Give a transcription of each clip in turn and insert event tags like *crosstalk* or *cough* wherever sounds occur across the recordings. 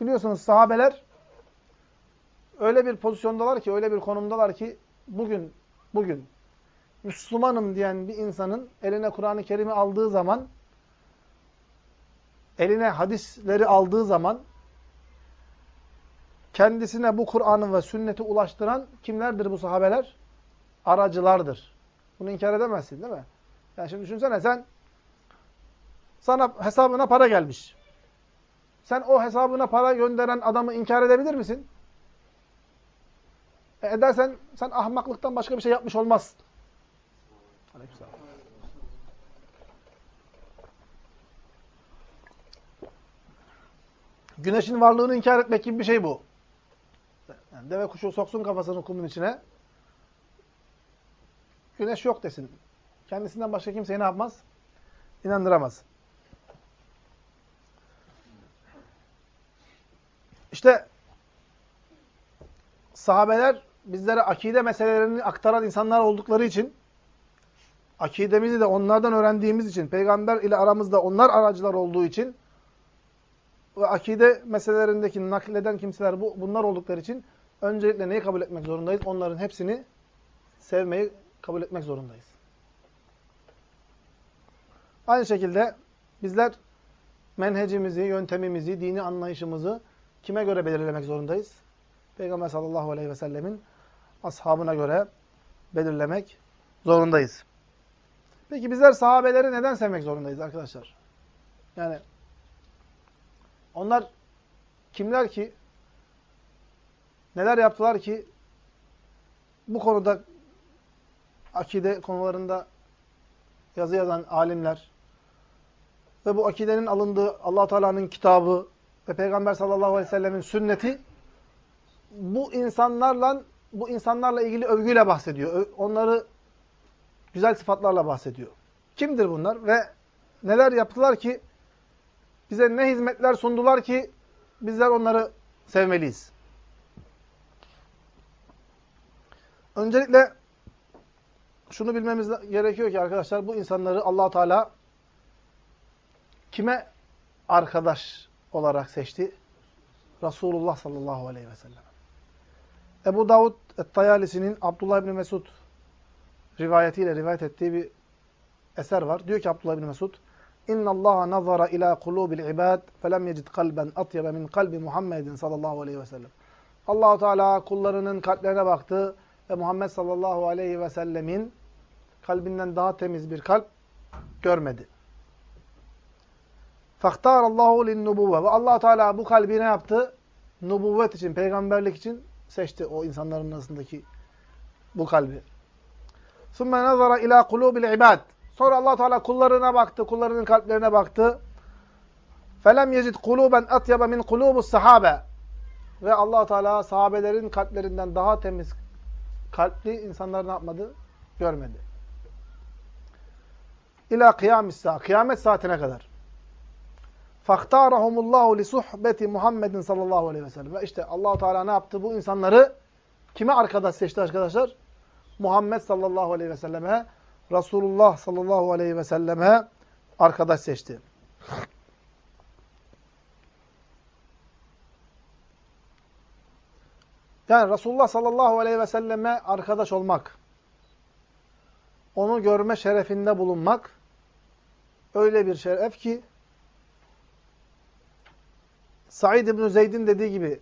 biliyorsunuz sahabeler öyle bir pozisyondalar ki, öyle bir konumdalar ki bugün bugün Müslümanım diyen bir insanın eline Kur'an-ı Kerim'i aldığı zaman eline hadisleri aldığı zaman kendisine bu Kur'an'ı ve sünneti ulaştıran kimlerdir bu sahabeler? Aracılardır. Bunu inkar edemezsin değil mi? Yani şimdi düşünsene sen sana hesabına para gelmiş. Sen o hesabına para gönderen adamı inkar edebilir misin? E edersen sen ahmaklıktan başka bir şey yapmış. Aleykümselam. Güneşin varlığını inkar etmek gibi bir şey bu. Yani deve kuşu soksun kafasını kumun içine. Güneş yok desin. Kendisinden başka kimseyi ne yapmaz? İnandıramaz. İşte sahabeler bizlere akide meselelerini aktaran insanlar oldukları için akidemizi de onlardan öğrendiğimiz için, peygamber ile aramızda onlar aracılar olduğu için ve akide meselelerindeki nakleden kimseler bu, bunlar oldukları için öncelikle neyi kabul etmek zorundayız? Onların hepsini sevmeyi kabul etmek zorundayız. Aynı şekilde bizler menhecimizi, yöntemimizi, dini anlayışımızı kime göre belirlemek zorundayız? Peygamber sallallahu aleyhi ve sellemin ashabına göre belirlemek zorundayız. Peki bizler sahabeleri neden sevmek zorundayız arkadaşlar? Yani onlar kimler ki neler yaptılar ki bu konuda akide konularında yazı yazan alimler ve bu akidenin alındığı allah Teala'nın kitabı ve Peygamber sallallahu aleyhi ve sellemin sünneti bu insanlarla bu insanlarla ilgili övgüyle bahsediyor. Onları güzel sıfatlarla bahsediyor. Kimdir bunlar ve neler yaptılar ki bize ne hizmetler sundular ki bizler onları sevmeliyiz. Öncelikle şunu bilmemiz gerekiyor ki arkadaşlar bu insanları allah Teala kime arkadaş olarak seçti? Resulullah sallallahu aleyhi ve sellem. Ebu Davud et-Tayalisi'nin Abdullah ibn Mesud rivayetiyle rivayet ettiği bir eser var. Diyor ki Abdullah ibn Mesud, İnna Allah nazara ila kulubil ibad felem yecid kalben atyaba min kalbi Muhammedin sallallahu aleyhi ve sellem. Allahu Teala kullarının kalplerine baktı ve Muhammed sallallahu aleyhi ve sellemin kalbinden daha temiz bir kalp görmedi. Faktar Allahu lin nubuvve ve Allah Teala bu kalbi ne yaptı? Nubuvvet için, peygamberlik için seçti o insanların arasındaki bu kalbi. ثُمَّ نَظَرَ ila قُلُوبِ الْعِبَادِ Sonra allah Teala kullarına baktı, kullarının kalplerine baktı. فَلَمْ يَجِدْ قُلُوبًا أَطْيَبَ مِنْ قُلُوبُ السَّحَابَ Ve allah Teala sahabelerin kalplerinden daha temiz kalpli insanlar ne yapmadı? Görmedi. İlâ kıyamis Kıyamet saatine kadar. Faktarahumullahu li suhbeti Muhammedin sallallahu aleyhi ve sellem. Ve işte Allahu Teala ne yaptı? Bu insanları kime arkadaş seçti arkadaşlar? Muhammed sallallahu aleyhi ve selleme, Resulullah sallallahu aleyhi ve selleme arkadaş seçti. Yani Resulullah sallallahu aleyhi ve selleme arkadaş olmak, onu görme şerefinde bulunmak öyle bir şeref ki Said İbn Zeyd'in dediği gibi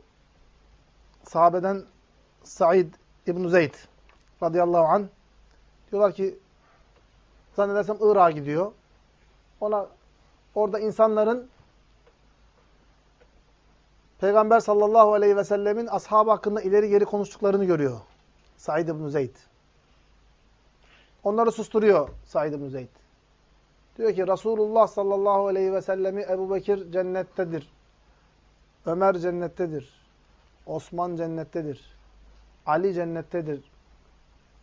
sahabeden Said İbn Zeyd radıyallahu an diyorlar ki zannedersem Irak'a gidiyor. Ona orada insanların Peygamber sallallahu aleyhi ve sellemin ashabı hakkında ileri geri konuştuklarını görüyor. Said ibn Zeyd. Onları susturuyor Said ibn Zeyd. Diyor ki Resulullah sallallahu aleyhi ve sellemi Ebu Bekir cennettedir. Ömer cennettedir. Osman cennettedir. Ali cennettedir.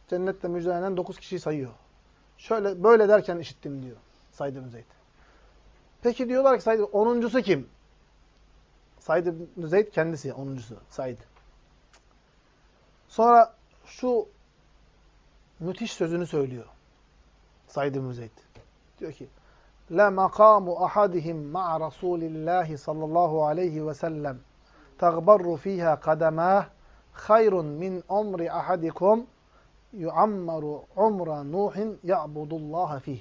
Cennette müjdelenen dokuz kişiyi sayıyor. Şöyle böyle derken işittim diyor Said ibn Zeyd. Peki diyorlar ki Said onuncusu kim? Said ibn Zeyd kendisi onuncusu Said. Sonra şu müthiş sözünü söylüyor. Said ibn Zeyd. Diyor ki le makamu ahadihim ma'a Rasulillahi sallallahu aleyhi ve sellem tagbarru fiha kademah hayrun min umri ahadikum yuammaru umra Nuhin ya'budullaha fih.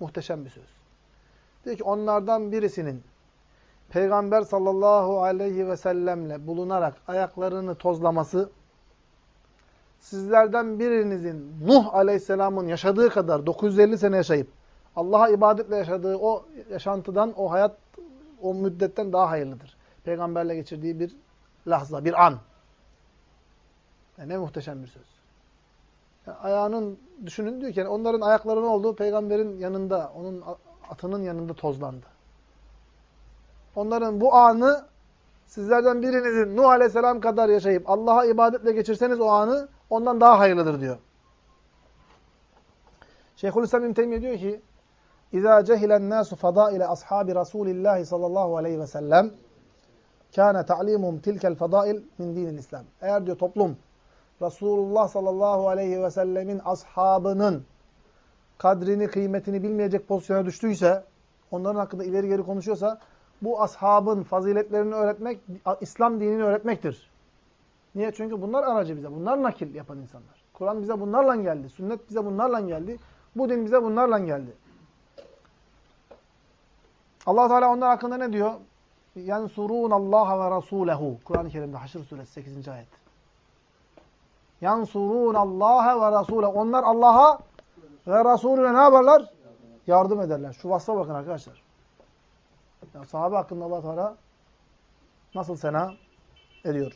Muhteşem bir söz. Diyor ki onlardan birisinin Peygamber sallallahu aleyhi ve sellemle bulunarak ayaklarını tozlaması sizlerden birinizin Nuh aleyhisselamın yaşadığı kadar 950 sene yaşayıp Allah'a ibadetle yaşadığı o yaşantıdan, o hayat, o müddetten daha hayırlıdır. Peygamberle geçirdiği bir lahza, bir an. Yani ne muhteşem bir söz. Yani ayağının, düşünün diyor ki yani onların ayakları ne oldu? Peygamberin yanında, onun atının yanında tozlandı. Onların bu anı sizlerden birinizin Nuh Aleyhisselam kadar yaşayıp Allah'a ibadetle geçirseniz o anı ondan daha hayırlıdır diyor. Şeyhülislam İbn diyor ki İzâ cehilen nâsu fadâile ashâbi Rasûlillâhi sallallahu aleyhi ve sellem kâne ta'limum tilkel fadâil min dinil İslam. Eğer diyor toplum Resulullah sallallahu aleyhi ve sellemin ashabının kadrini, kıymetini bilmeyecek pozisyona düştüyse, onların hakkında ileri geri konuşuyorsa, bu ashabın faziletlerini öğretmek, İslam dinini öğretmektir. Niye? Çünkü bunlar aracı bize. Bunlar nakil yapan insanlar. Kur'an bize bunlarla geldi. Sünnet bize bunlarla geldi. Bu din bize bunlarla geldi allah Teala onlar hakkında ne diyor? يَنْصُرُونَ اللّٰهَ وَرَسُولَهُ Kur'an-ı Kerim'de Haşr Suresi 8. ayet. يَنْصُرُونَ اللّٰهَ وَرَسُولَهُ Onlar Allah'a ve Resulüne ne yaparlar? Yardım ederler. Şu vasfa bakın arkadaşlar. Ya sahabe hakkında allah Teala nasıl sena ediyor?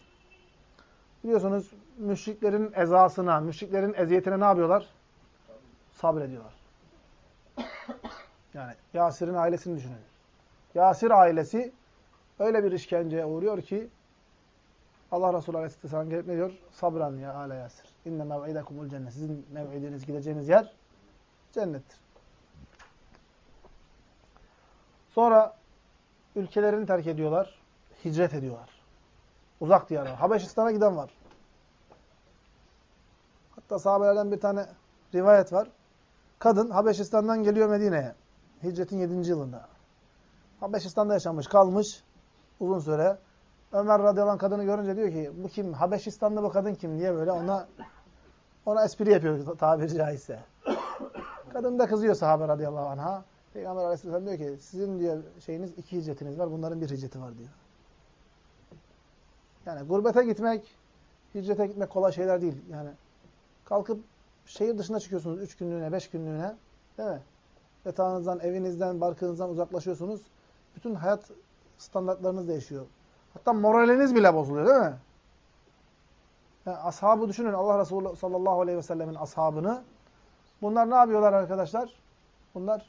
Biliyorsunuz müşriklerin ezasına, müşriklerin eziyetine ne yapıyorlar? Sabrediyorlar. Yani Yasir'in ailesini düşünün. Yasir ailesi öyle bir işkenceye uğruyor ki Allah Resulü Aleyhisselam gelip ne diyor? Sabran ya ale Yasir. İnne mev'idekumul cennet. Sizin mev'idiniz, gideceğiniz yer cennettir. Sonra ülkelerini terk ediyorlar. Hicret ediyorlar. Uzak diyara. Habeşistan'a giden var. Hatta sahabelerden bir tane rivayet var. Kadın Habeşistan'dan geliyor Medine'ye. Hicretin 7. yılında. Habeşistan'da yaşamış, kalmış uzun süre. Ömer radıyallahu anh kadını görünce diyor ki bu kim? Habeşistan'da bu kadın kim diye böyle ona ona espri yapıyor tabiri caizse. Kadın da kızıyor sahabe radıyallahu anh'a. Peygamber aleyhisselam diyor ki sizin diyor şeyiniz iki hicretiniz var. Bunların bir hicreti var diyor. Yani gurbete gitmek, hicrete gitmek kolay şeyler değil. Yani kalkıp şehir dışına çıkıyorsunuz üç günlüğüne, beş günlüğüne. Değil mi? Yatağınızdan, evinizden, barkınızdan uzaklaşıyorsunuz. Bütün hayat standartlarınız değişiyor. Hatta moraliniz bile bozuluyor değil mi? Yani ashabı düşünün. Allah Resulü sallallahu aleyhi ve sellemin ashabını. Bunlar ne yapıyorlar arkadaşlar? Bunlar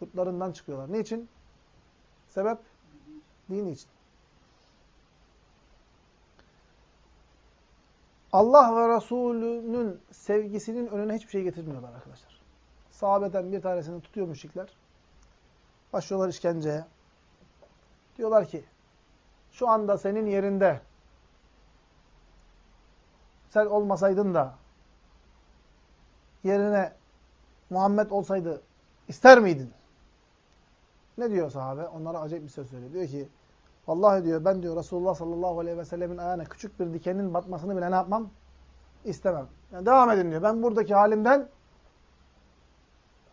yurtlarından çıkıyorlar. Niçin? Sebep? Dini için. Allah ve Resulünün sevgisinin önüne hiçbir şey getirmiyorlar arkadaşlar. Sahabeden bir tanesini tutuyor müşrikler. Başlıyorlar işkenceye. Diyorlar ki, şu anda senin yerinde sen olmasaydın da yerine Muhammed olsaydı ister miydin? Ne diyor sahabe? Onlara acayip bir söz söylüyor. Diyor ki Vallahi diyor ben diyor Resulullah sallallahu aleyhi ve sellemin ayağına küçük bir dikenin batmasını bile ne yapmam? İstemem. Yani devam edin diyor. Ben buradaki halimden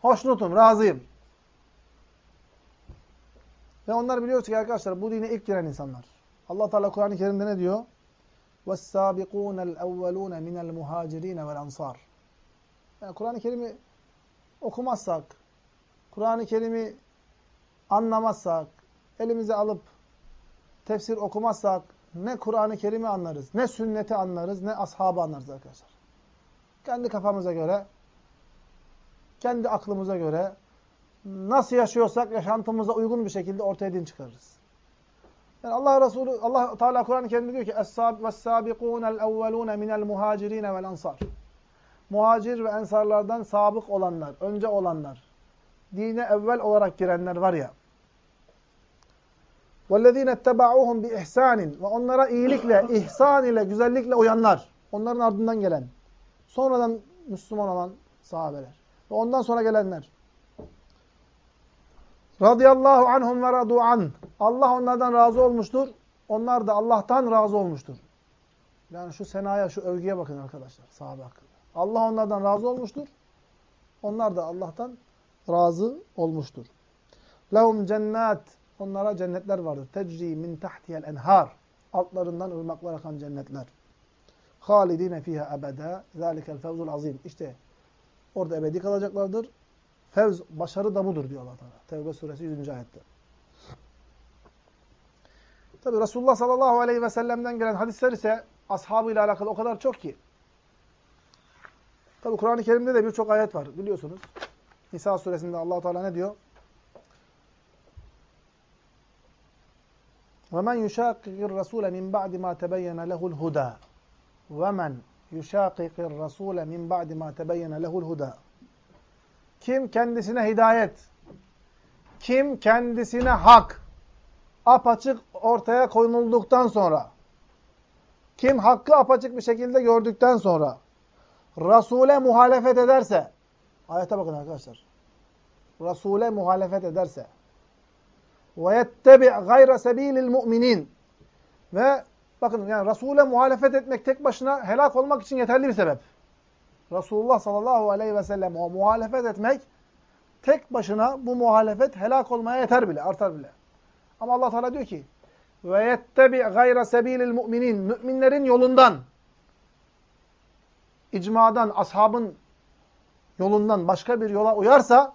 hoşnutum, razıyım. Ve onlar biliyoruz ki arkadaşlar bu dine ilk giren insanlar. Allah Teala Kur'an-ı Kerim'de ne diyor? وَالسَّابِقُونَ الْاَوَّلُونَ مِنَ الْمُهَاجِرِينَ وَالْاَنْصَارِ Yani Kur'an-ı Kerim'i okumazsak, Kur'an-ı Kerim'i anlamazsak, elimize alıp tefsir okumazsak ne Kur'an-ı Kerim'i anlarız, ne sünneti anlarız, ne ashabı anlarız arkadaşlar. Kendi kafamıza göre, kendi aklımıza göre nasıl yaşıyorsak yaşantımıza uygun bir şekilde ortaya din çıkarırız. Yani Allah Resulü Allah Teala Kur'an-ı Kerim'de diyor ki "Es-sabiqûnel evvelûne minel muhacirin vel ansar." Muhacir ve ensarlardan sabık olanlar, önce olanlar, dine evvel olarak girenler var ya. وَالَّذ۪ينَ اتَّبَعُوهُمْ بِإِحْسَانٍ Ve onlara iyilikle, ihsan ile, güzellikle uyanlar. Onların ardından gelen. Sonradan Müslüman olan sahabeler. Ve ondan sonra gelenler. Radıyallahu anhum ve radu an. Allah onlardan razı olmuştur. onlar da Allah'tan razı olmuştur. Yani şu senaya, şu övgüye bakın arkadaşlar sahabe hakkında. Allah onlardan razı olmuştur. Onlar da Allah'tan razı olmuştur. Lehum cennet. Onlara cennetler vardır. Tecri min tahtiyel enhar. Altlarından ırmaklar akan cennetler. Halidine fiha ebeda. Zalikel fevzul azim. İşte orada ebedi kalacaklardır. Fevz, başarı da budur diyor Allah Teala. Tevbe suresi 100. ayette. Tabi Resulullah sallallahu aleyhi ve sellem'den gelen hadisler ise ashabıyla alakalı o kadar çok ki. Tabi Kur'an-ı Kerim'de de birçok ayet var biliyorsunuz. Nisa suresinde allah Teala ne diyor? وَمَنْ يُشَاقِقِ الرَّسُولَ مِنْ بَعْدِ مَا تَبَيَّنَ لَهُ الْهُدَى وَمَنْ يُشَاقِقِ الرَّسُولَ مِنْ بَعْدِ مَا تَبَيَّنَ لَهُ الْهُدَى Kim kendisine hidayet, kim kendisine hak, apaçık ortaya koyulduktan sonra, kim hakkı apaçık bir şekilde gördükten sonra, Resul'e muhalefet ederse, ayete bakın arkadaşlar, Resul'e muhalefet ederse, وَيَتَّبِعْ غَيْرَ سَب۪يلِ الْمُؤْمِنِينَ Ve bakın yani Resul'e muhalefet etmek tek başına helak olmak için yeterli bir sebep. Resulullah sallallahu aleyhi ve sellem o muhalefet etmek tek başına bu muhalefet helak olmaya yeter bile, artar bile. Ama Allah Teala diyor ki ve yettebi gayra sebilil mu'minin. Müminlerin yolundan icmadan, ashabın yolundan başka bir yola uyarsa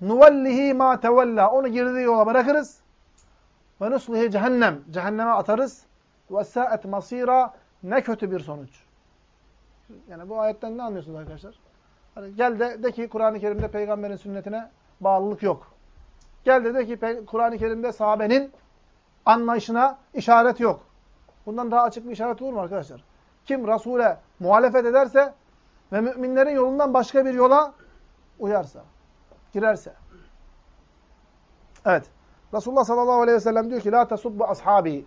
nuvellihi ma tevella. Onu girdiği yola bırakırız. Ve nuslihi cehennem. Cehenneme atarız. Ve sa'et masira. Ne kötü bir sonuç. Yani bu ayetten ne anlıyorsunuz arkadaşlar? Hani gel de, de ki Kur'an-ı Kerim'de peygamberin sünnetine bağlılık yok. Gel de de ki Kur'an-ı Kerim'de sahabenin anlayışına işaret yok. Bundan daha açık bir işaret olur mu arkadaşlar? Kim Resul'e muhalefet ederse ve müminlerin yolundan başka bir yola uyarsa, girerse. Evet. Resulullah sallallahu aleyhi ve sellem diyor ki La tesubbu ashabi.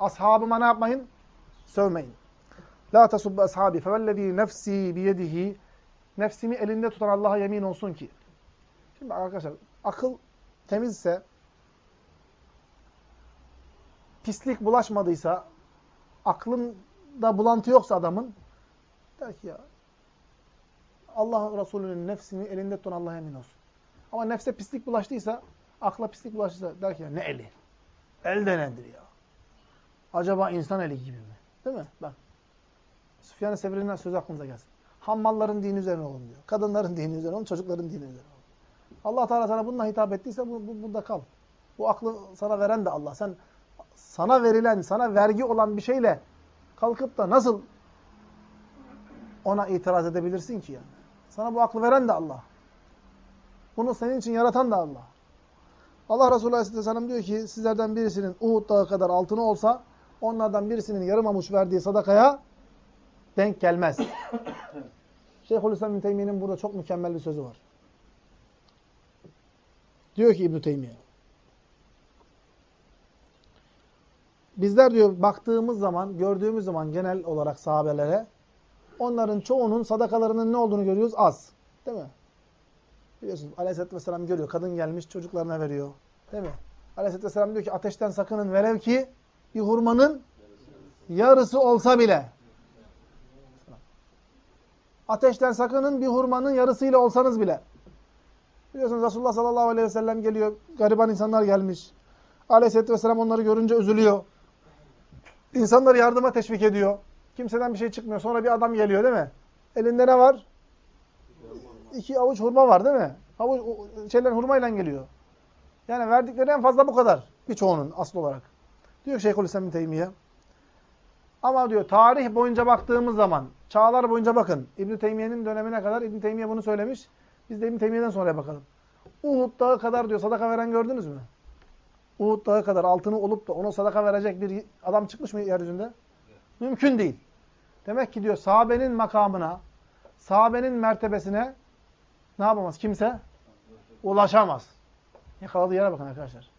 Ashabıma ne yapmayın? Sövmeyin. La tesubbu ashabi. Fevellezî nefsî biyedihi. Nefsimi elinde tutan Allah'a yemin olsun ki. Şimdi arkadaşlar akıl temizse, pislik bulaşmadıysa, aklında bulantı yoksa adamın, der ki ya, Allah Resulü'nün nefsini elinde tutan Allah'a emin olsun. Ama nefse pislik bulaştıysa, akla pislik bulaştıysa der ki ya ne eli? El de nedir ya? Acaba insan eli gibi mi? Değil mi? Bak. Süfyan-ı Sevri'nin söz aklınıza gelsin. Hammalların dini üzerine olun diyor. Kadınların dini üzerine olun, çocukların dini üzerine olun. Allah Teala sana bununla hitap ettiyse bu, bu, burada kal. Bu aklı sana veren de Allah. Sen sana verilen, sana vergi olan bir şeyle kalkıp da nasıl ona itiraz edebilirsin ki yani? Sana bu aklı veren de Allah. Bunu senin için yaratan da Allah. Allah Resulü Aleyhisselam diyor ki sizlerden birisinin Uhud dağı kadar altını olsa onlardan birisinin yarım amuç verdiği sadakaya denk gelmez. *coughs* Şeyhülislam İbn Teymiye'nin burada çok mükemmel bir sözü var. Diyor ki İbn Teymiye. Bizler diyor baktığımız zaman, gördüğümüz zaman genel olarak sahabelere onların çoğunun sadakalarının ne olduğunu görüyoruz? Az. Değil mi? Biliyorsunuz Aleyhisselatü Vesselam görüyor. Kadın gelmiş çocuklarına veriyor. Değil mi? Aleyhisselatü Vesselam diyor ki ateşten sakının velev ki bir hurmanın yarısı olsa bile. Ateşten sakının bir hurmanın yarısıyla olsanız bile. Biliyorsunuz Resulullah sallallahu aleyhi ve sellem geliyor. Gariban insanlar gelmiş. Aleyhisselatü vesselam onları görünce üzülüyor. İnsanları yardıma teşvik ediyor. Kimseden bir şey çıkmıyor. Sonra bir adam geliyor değil mi? Elinde ne var? İki avuç hurma var değil mi? Avuç, şeyler hurmayla geliyor. Yani verdikleri en fazla bu kadar. Birçoğunun asıl olarak. Diyor Şeyhülislam bin Teymiye. Ama diyor tarih boyunca baktığımız zaman, çağlar boyunca bakın. İbn Teymiye'nin dönemine kadar İbn Teymiye bunu söylemiş. Biz de İbn Teymiye'den sonra bakalım. Uhud dağı kadar diyor sadaka veren gördünüz mü? Uhud dağı kadar altını olup da ona sadaka verecek bir adam çıkmış mı yeryüzünde? Evet. Mümkün değil. Demek ki diyor sahabenin makamına, sahabenin mertebesine ne yapamaz kimse? Ulaşamaz. Yakaladığı yere bakın arkadaşlar.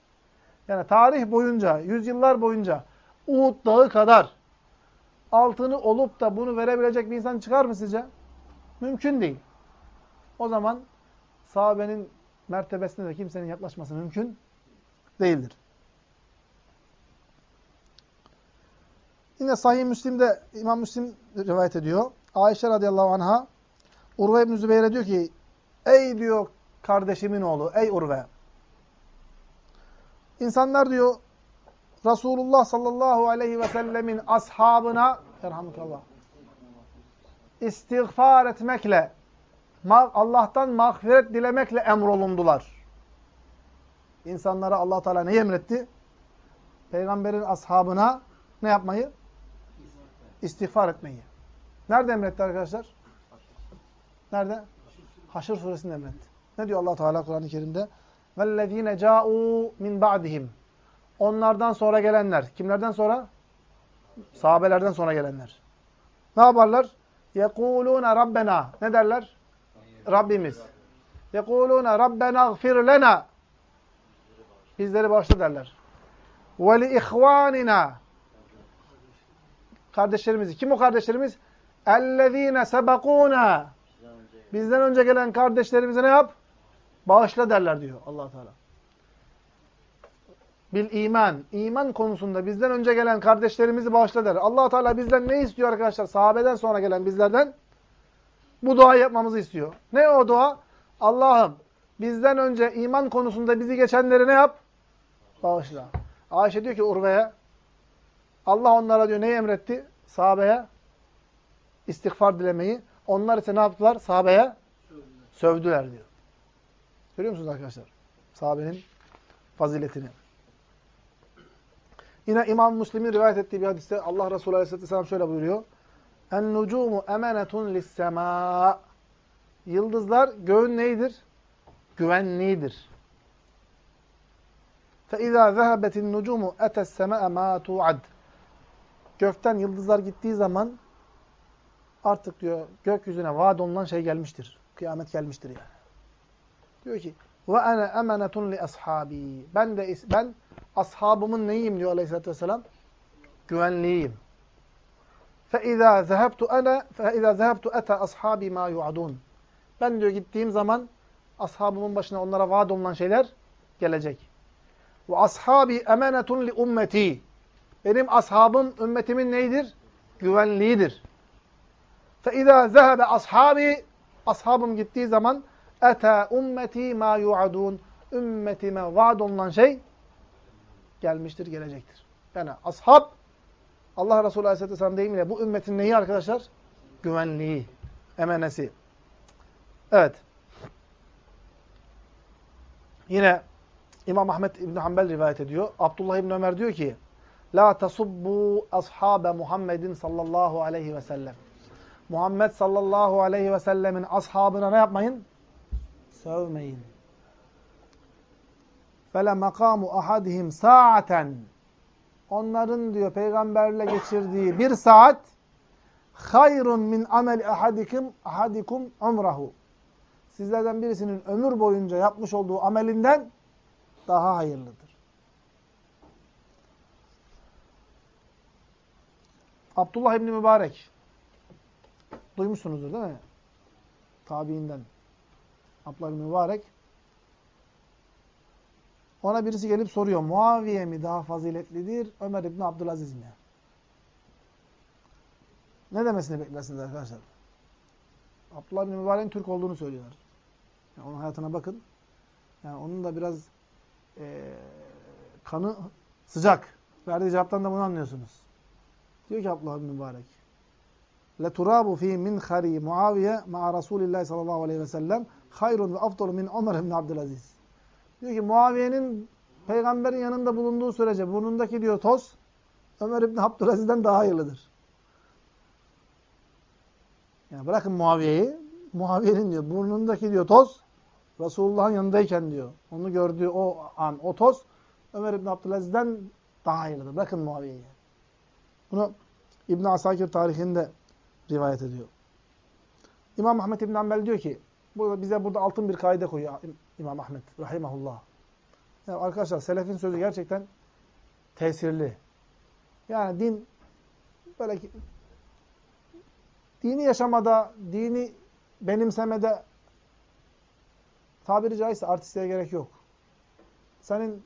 Yani tarih boyunca, yüzyıllar boyunca Uhud dağı kadar altını olup da bunu verebilecek bir insan çıkar mı sizce? Mümkün değil. O zaman sahabenin mertebesine de kimsenin yaklaşması mümkün değildir. Yine Sahih Müslim'de İmam Müslim rivayet ediyor. Ayşe radıyallahu anha Urve İbn Zübeyir'e diyor ki Ey diyor kardeşimin oğlu, ey Urve. İnsanlar diyor Resulullah sallallahu aleyhi ve sellemin ashabına Erhamukallah istiğfar etmekle Allah'tan mağfiret dilemekle emrolundular. İnsanlara Allah Teala ne emretti? Peygamberin ashabına ne yapmayı? İstiğfar etmeyi. Nerede emretti arkadaşlar? Nerede? Haşr suresinde emretti. Ne diyor Allah Teala Kur'an-ı Kerim'de? وَالَّذ۪ينَ جَاءُوا مِنْ بَعْدِهِمْ Onlardan sonra gelenler. Kimlerden sonra? Sahabelerden sonra gelenler. Ne yaparlar? يَقُولُونَ رَبَّنَا Ne derler? Rabbimiz. يَقُولُونَ رَبَّنَا اغْفِرْ لَنَا Bizleri bağışla derler. وَلِإِخْوَانِنَا Kardeşlerimizi. Kim o kardeşlerimiz? اَلَّذ۪ينَ سَبَقُونَا Bizden önce gelen kardeşlerimize ne yap? Bağışla derler diyor allah Teala. Bil iman. iman konusunda bizden önce gelen kardeşlerimizi bağışla der. allah Teala bizden ne istiyor arkadaşlar? Sahabeden sonra gelen bizlerden bu duayı yapmamızı istiyor. Ne o dua? Allah'ım bizden önce iman konusunda bizi geçenleri ne yap? Bağışla. Ayşe diyor ki Urve'ye Allah onlara diyor neyi emretti? Sahabeye istiğfar dilemeyi. Onlar ise ne yaptılar? Sahabeye sövdüler diyor. Görüyor musunuz arkadaşlar? Sahabenin faziletini. Yine İmam Müslim'in rivayet ettiği bir hadiste Allah Resulü Aleyhisselatü Vesselam şöyle buyuruyor. En-nucumu emenetun lis-semâ. Yıldızlar göğün neydir? Güvenliğidir. فَاِذَا ذَهَبَتِ النُّجُومُ اَتَ السَّمَاءَ مَا تُعَدْ Gökten yıldızlar gittiği zaman artık diyor gökyüzüne vaat olunan şey gelmiştir. Kıyamet gelmiştir yani. Diyor ki ve ana emanetun li ashabi. Ben de ben ashabımın neyim diyor Aleyhisselatü Vesselam? Güvenliğiyim. فَاِذَا ذَهَبْتُ اَنَا فَاِذَا ذَهَبْتُ اَتَى ashabi ma yu'adun. Ben diyor gittiğim zaman ashabımın başına onlara vaat olunan şeyler gelecek. Ve ashabi emanetun li ummeti. Benim ashabım ümmetimin neydir? Güvenliğidir. فَاِذَا ذَهَبَ ashabi Ashabım gittiği zaman Eta ummeti ma yu'adun. Ümmetime vaad olunan şey gelmiştir, gelecektir. Yani ashab Allah Resulü Aleyhisselatü Vesselam deyimiyle bu ümmetin neyi arkadaşlar? Güvenliği, emenesi. Evet. Yine İmam Ahmet İbn Hanbel rivayet ediyor. Abdullah İbn Ömer diyor ki: "La tasubbu ashabe Muhammedin sallallahu aleyhi ve sellem." Muhammed sallallahu aleyhi ve sellemin ashabına ne yapmayın? Sövmeyin. Fele makamu ahadihim sa'aten. Onların diyor peygamberle geçirdiği bir saat hayrun min amel ahadikum ahadikum umrahu. Sizlerden birisinin ömür boyunca yapmış olduğu amelinden daha hayırlıdır. Abdullah İbni Mübarek duymuşsunuzdur değil mi? Tabiinden. Abdullah İbni Mübarek ona birisi gelip soruyor. Muaviye mi daha faziletlidir? Ömer İbni Abdülaziz mi? Ne demesini beklersiniz arkadaşlar? Abdullah İbni Mübarek'in Türk olduğunu söylüyorlar. Yani onun hayatına bakın. Yani onun da biraz e, kanı sıcak. Verdiği cevaptan da bunu anlıyorsunuz. Diyor ki Abdullah İbni Mübarek. لَتُرَابُ ف۪ي مِنْخَر۪ي Muaviye ma'a Resulillah sallallahu aleyhi ve sellem hayrun ve afdolu min Ömer İbni Abdülaziz. Diyor ki Muaviye'nin peygamberin yanında bulunduğu sürece burnundaki diyor toz Ömer İbni Abdülaziz'den daha hayırlıdır. Yani bırakın Muaviye'yi. Muaviye'nin diyor burnundaki diyor toz Resulullah'ın yanındayken diyor. Onu gördüğü o an, o toz Ömer İbni Abdülaziz'den daha hayırlıdır. Bırakın Muaviye'yi. Bunu İbn Asakir tarihinde rivayet ediyor. İmam Ahmet İbn Hanbel diyor ki burada bize burada altın bir kaide koyuyor İmam Ahmet rahimahullah. Yani arkadaşlar selefin sözü gerçekten tesirli. Yani din böyle dini yaşamada, dini benimsemede tabiri caizse artistliğe gerek yok. Senin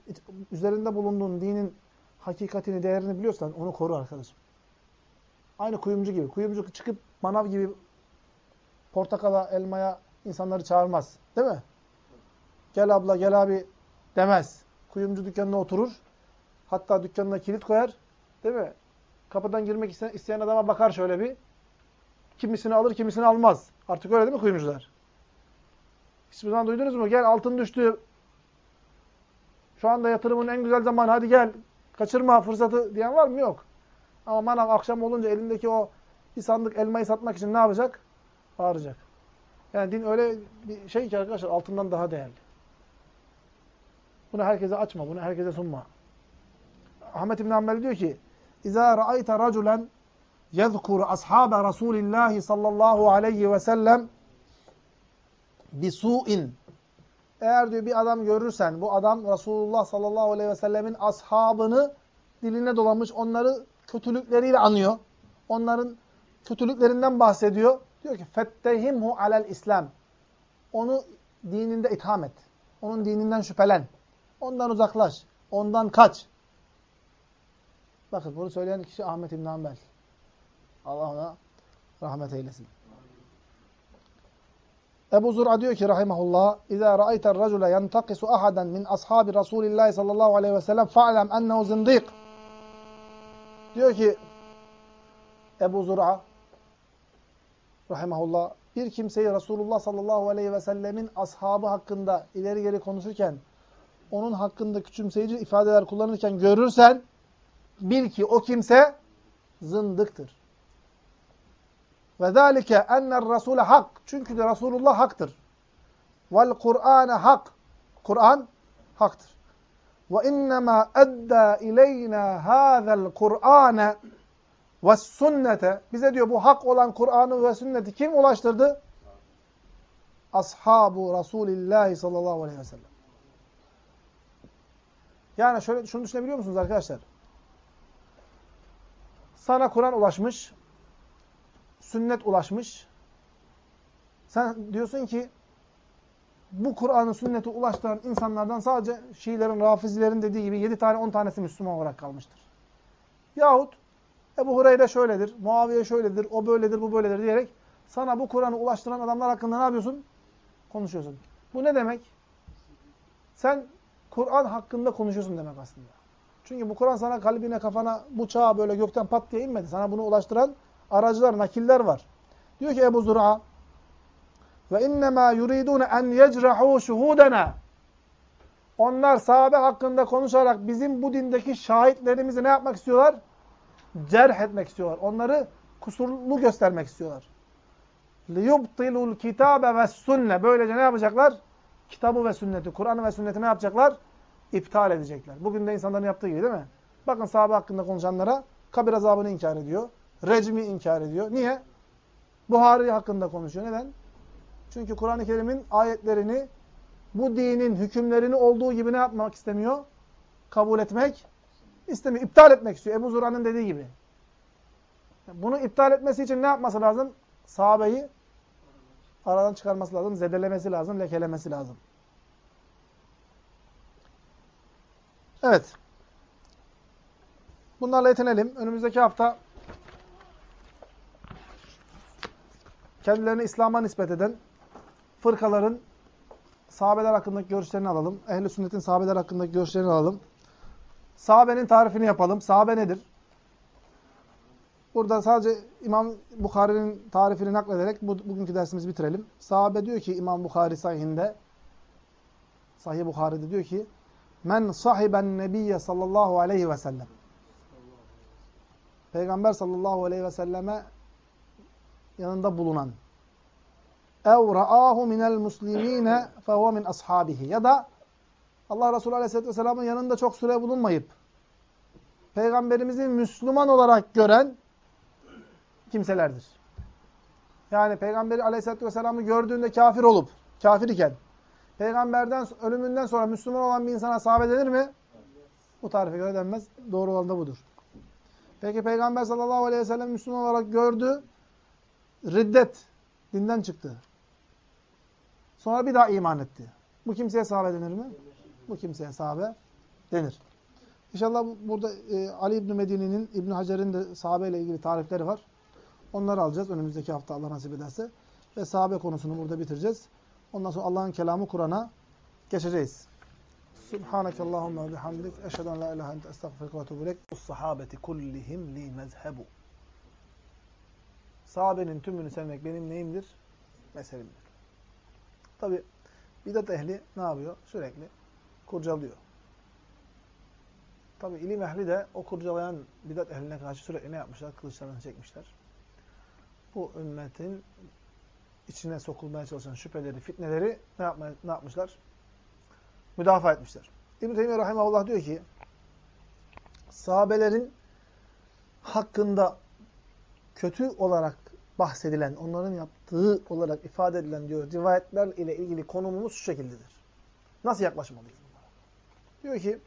üzerinde bulunduğun dinin hakikatini, değerini biliyorsan onu koru arkadaşım. Aynı kuyumcu gibi. Kuyumcu çıkıp manav gibi portakala, elmaya insanları çağırmaz. Değil mi? Gel abla, gel abi demez. Kuyumcu dükkanına oturur. Hatta dükkanına kilit koyar. Değil mi? Kapıdan girmek isteyen adama bakar şöyle bir. Kimisini alır, kimisini almaz. Artık öyle değil mi kuyumcular? Hiçbir zaman duydunuz mu? Gel altın düştü. Şu anda yatırımın en güzel zamanı. Hadi gel. Kaçırma fırsatı diyen var mı? Yok. Ama manav akşam olunca elindeki o bir sandık elmayı satmak için ne yapacak? Bağıracak. Yani din öyle bir şey ki arkadaşlar altından daha değerli. Bunu herkese açma, bunu herkese sunma. Ahmet İbn Hanbel diyor ki: "İza ra'ayta raculen yezkuru ashabe Rasulillah sallallahu aleyhi ve sellem bisu'in." Eğer diyor bir adam görürsen, bu adam Resulullah sallallahu aleyhi ve sellemin ashabını diline dolamış, onları kötülükleriyle anıyor. Onların kötülüklerinden bahsediyor. Diyor ki fettehimhu alel İslam. Onu dininde itham et. Onun dininden şüphelen. Ondan uzaklaş. Ondan kaç. Bakın bunu söyleyen kişi Ahmet İbn Hanbel. Allah ona rahmet eylesin. Ebu Zur'a diyor ki rahimahullah İzâ ra'ayter racule yantakisu ahaden min ashabi Resulillahi sallallahu aleyhi ve sellem fa'lem ennehu zindik. Diyor ki Ebu Zur'a rahimahullah bir kimseyi Resulullah sallallahu aleyhi ve sellemin ashabı hakkında ileri geri konuşurken onun hakkında küçümseyici ifadeler kullanırken görürsen bil ki o kimse zındıktır. Ve zâlike enner rasûle hak. Çünkü de Resulullah haktır. Vel Kur'âne hak. Kur'an haktır. Ve innemâ eddâ ileyna hâzel Kur'âne ve sünnete. Bize diyor bu hak olan Kur'an'ı ve sünneti kim ulaştırdı? Ashabu Resulillahi sallallahu aleyhi ve sellem. Yani şöyle şunu düşünebiliyor musunuz arkadaşlar? Sana Kur'an ulaşmış, sünnet ulaşmış. Sen diyorsun ki bu Kur'an'ı sünneti ulaştıran insanlardan sadece Şiilerin, Rafizilerin dediği gibi 7 tane 10 tanesi Müslüman olarak kalmıştır. Yahut Ebu Hureyre şöyledir, Muaviye şöyledir, o böyledir, bu böyledir diyerek sana bu Kur'an'ı ulaştıran adamlar hakkında ne yapıyorsun? Konuşuyorsun. Bu ne demek? Sen Kur'an hakkında konuşuyorsun demek aslında. Çünkü bu Kur'an sana kalbine, kafana, bu çağa böyle gökten pat diye inmedi. Sana bunu ulaştıran aracılar, nakiller var. Diyor ki Ebu Zur'a ve innemâ yuridûne en yecrahû şuhûdena Onlar sahabe hakkında konuşarak bizim bu dindeki şahitlerimizi ne yapmak istiyorlar? Cerh etmek istiyorlar. Onları kusurlu göstermek istiyorlar. لِيُبْطِلُوا الْكِتَابَ وَالسُّنَّ Böylece ne yapacaklar? Kitabı ve sünneti, Kur'an'ı ve sünneti ne yapacaklar? İptal edecekler. Bugün de insanların yaptığı gibi değil mi? Bakın sahabe hakkında konuşanlara kabir azabını inkar ediyor. Recmi inkar ediyor. Niye? Buhari hakkında konuşuyor. Neden? Çünkü Kur'an-ı Kerim'in ayetlerini, bu dinin hükümlerini olduğu gibi ne yapmak istemiyor? Kabul etmek istemiyor. İptal etmek istiyor. Ebu Zura'nın dediği gibi. Bunu iptal etmesi için ne yapması lazım? Sahabeyi aradan çıkarması lazım, zedelemesi lazım, lekelemesi lazım. Evet. Bunlarla yetinelim. Önümüzdeki hafta kendilerini İslam'a nispet eden fırkaların sahabeler hakkındaki görüşlerini alalım. Ehl-i sünnetin sahabeler hakkındaki görüşlerini alalım. Sahabenin tarifini yapalım. Sahabe nedir? Burada sadece İmam Bukhari'nin tarifini naklederek bu, bugünkü dersimizi bitirelim. Sahabe diyor ki İmam Bukhari sahihinde Sahih Bukhari'de diyor ki Men sahiben nebiyye sallallahu aleyhi ve sellem Peygamber sallallahu aleyhi ve selleme yanında bulunan ev ra'ahu minel muslimine fehuve min ashabihi ya da Allah Resulü aleyhisselatü vesselamın yanında çok süre bulunmayıp Peygamberimizi Müslüman olarak gören kimselerdir. Yani Peygamberi aleyhisselatü vesselam'ı gördüğünde kafir olup, kafir iken, Peygamberden ölümünden sonra Müslüman olan bir insana sahabe denir mi? Bu tarife göre denmez. Doğru olan da budur. Peki Peygamber sallallahu aleyhi ve sellem Müslüman olarak gördü, riddet, dinden çıktı. Sonra bir daha iman etti. Bu kimseye sahabe denir mi? Bu kimseye sahabe denir. İnşallah burada e, Ali İbni Medine'nin, İbn Hacer'in de sahabeyle ilgili tarifleri var. Onları alacağız önümüzdeki hafta Allah nasip ederse. Ve sahabe konusunu burada bitireceğiz. Ondan sonra Allah'ın kelamı Kur'an'a geçeceğiz. Subhaneke Allahumma bihamdik. Eşhedü en la ilahe ente estağfirullah ve etûbü ileyk. Sahabeti kullihim li mezhebu. Sahabenin tümünü sevmek benim neyimdir? Mezhebimdir. Tabi bidat ehli ne yapıyor? Sürekli kurcalıyor. Tabi ilim ehli de o kurcalayan bidat ehline karşı sürekli ne yapmışlar? Kılıçlarını çekmişler. Bu ümmetin içine sokulmaya çalışan şüpheleri, fitneleri ne, yapmaya, ne yapmışlar? Müdafaa etmişler. İbn-i Teymiye Rahimahullah diyor ki, sahabelerin hakkında kötü olarak bahsedilen, onların yaptığı olarak ifade edilen diyor, rivayetler ile ilgili konumumuz şu şekildedir. Nasıl yaklaşmalıyız? Diyor ki,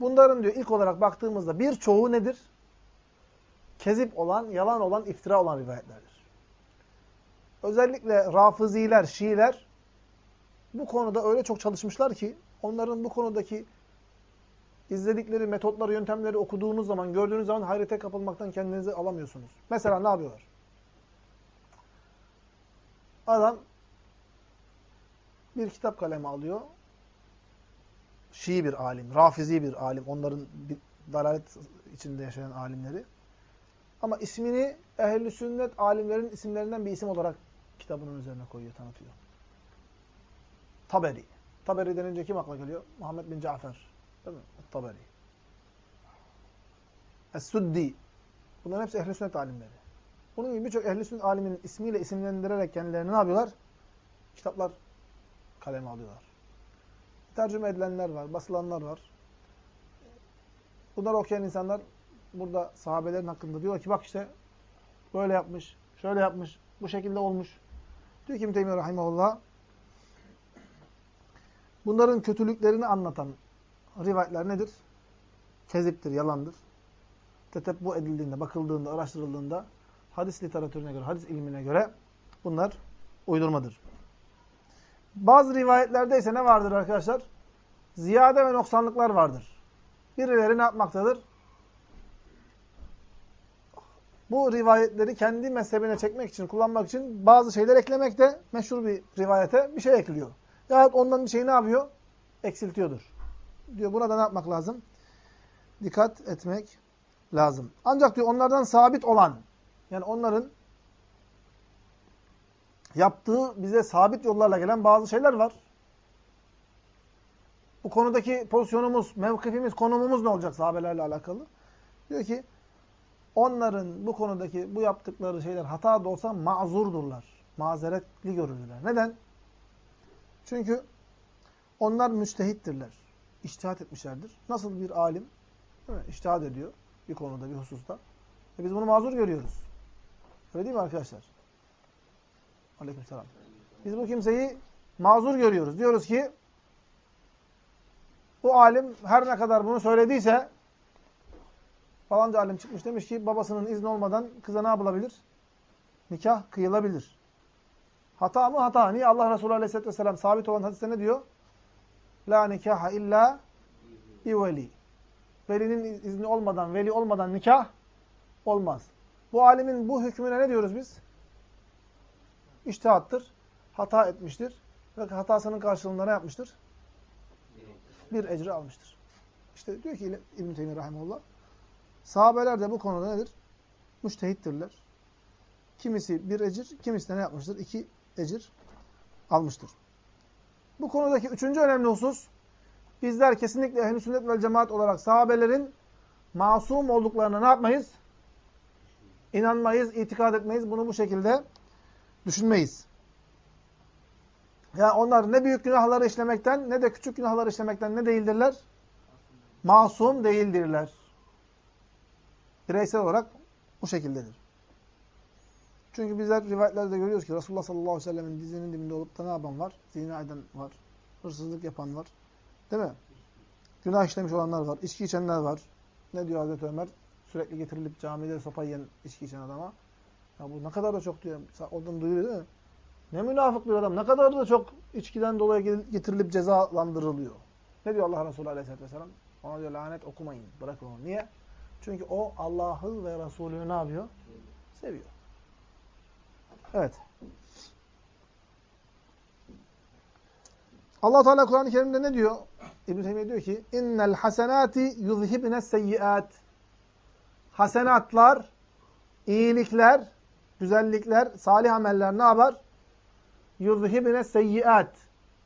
bunların diyor ilk olarak baktığımızda birçoğu nedir? Kezip olan, yalan olan, iftira olan rivayetlerdir. Özellikle Rafiziler, Şiiler bu konuda öyle çok çalışmışlar ki onların bu konudaki izledikleri metotları, yöntemleri okuduğunuz zaman, gördüğünüz zaman hayrete kapılmaktan kendinizi alamıyorsunuz. Mesela ne yapıyorlar? Adam bir kitap kalemi alıyor. Şii bir alim, Rafizi bir alim. Onların bir dalalet içinde yaşayan alimleri. Ama ismini ehl sünnet alimlerin isimlerinden bir isim olarak kitabının üzerine koyuyor, tanıtıyor. Taberi. Taberi denince kim akla geliyor? Muhammed bin Cafer. Değil mi? Taberi. Es-Suddi. Bunların hepsi ehl sünnet alimleri. Bunun gibi birçok ehl sünnet aliminin ismiyle isimlendirerek kendilerini ne yapıyorlar? Kitaplar kaleme alıyorlar. Tercüme edilenler var, basılanlar var. Bunları okuyan insanlar burada sahabelerin hakkında diyor ki bak işte böyle yapmış, şöyle yapmış, bu şekilde olmuş. Diyor ki İbn-i Rahimahullah bunların kötülüklerini anlatan rivayetler nedir? Keziptir, yalandır. Tetebbu edildiğinde, bakıldığında, araştırıldığında hadis literatürüne göre, hadis ilmine göre bunlar uydurmadır. Bazı rivayetlerde ise ne vardır arkadaşlar? Ziyade ve noksanlıklar vardır. Birileri ne yapmaktadır? Bu rivayetleri kendi mezhebine çekmek için, kullanmak için bazı şeyler eklemekte, meşhur bir rivayete bir şey ekliyor. Yahut ondan bir şey ne yapıyor? Eksiltiyordur. Diyor buna da ne yapmak lazım? Dikkat etmek lazım. Ancak diyor onlardan sabit olan, yani onların yaptığı bize sabit yollarla gelen bazı şeyler var. Bu konudaki pozisyonumuz, mevkifimiz, konumumuz ne olacak sahabelerle alakalı? Diyor ki, onların bu konudaki bu yaptıkları şeyler hata da olsa mazurdurlar. Mazeretli görülürler. Neden? Çünkü onlar müstehittirler. İçtihat etmişlerdir. Nasıl bir alim değil ediyor bir konuda, bir hususta. E biz bunu mazur görüyoruz. Öyle değil mi arkadaşlar? Aleykümselam. Biz bu kimseyi mazur görüyoruz. Diyoruz ki bu alim her ne kadar bunu söylediyse falanca alim çıkmış demiş ki babasının izni olmadan kıza ne yapılabilir? Nikah kıyılabilir. Hata mı? Hata. Niye? Allah Resulü Aleyhisselatü Vesselam sabit olan hadiste ne diyor? La nikaha illa bi veli. Velinin izni olmadan, veli olmadan nikah olmaz. Bu alimin bu hükmüne ne diyoruz biz? İçtihattır. Hata etmiştir. Ve hatasının karşılığında ne yapmıştır? Bir ecri almıştır. İşte diyor ki İbn-i Teymi Rahimullah, sahabeler de bu konuda nedir? Müştehittirler. Kimisi bir ecir, kimisi de ne yapmıştır? İki ecir almıştır. Bu konudaki üçüncü önemli husus, bizler kesinlikle ehl sünnet vel cemaat olarak sahabelerin masum olduklarına ne yapmayız? İnanmayız, itikad etmeyiz. Bunu bu şekilde düşünmeyiz. Yani onlar ne büyük günahları işlemekten ne de küçük günahları işlemekten ne değildirler? Masum değildirler. Bireysel olarak bu şekildedir. Çünkü bizler rivayetlerde görüyoruz ki Resulullah sallallahu aleyhi ve sellemin dizinin dibinde olup da ne yapan var? Zina eden var. Hırsızlık yapan var. Değil mi? Günah işlemiş olanlar var. İçki içenler var. Ne diyor Hazreti Ömer? Sürekli getirilip camide sopa yiyen içki içen adama. Ya bu ne kadar da çok diyor. Oradan duyuyor değil mi? Ne münafık bir adam. Ne kadar da çok içkiden dolayı getirilip cezalandırılıyor. Ne diyor Allah Resulü Aleyhisselatü Vesselam? Ona diyor lanet okumayın. Bırakın onu. Niye? Çünkü o Allah'ı ve Resulü'nü ne yapıyor? Seviyor. Evet. Allah Teala Kur'an-ı Kerim'de ne diyor? İbn Teymiyye diyor ki: "İnnel hasenati yuzhibne seyyiat." Hasenatlar, iyilikler, güzellikler, salih ameller ne yapar? Yuzhibne seyyiat.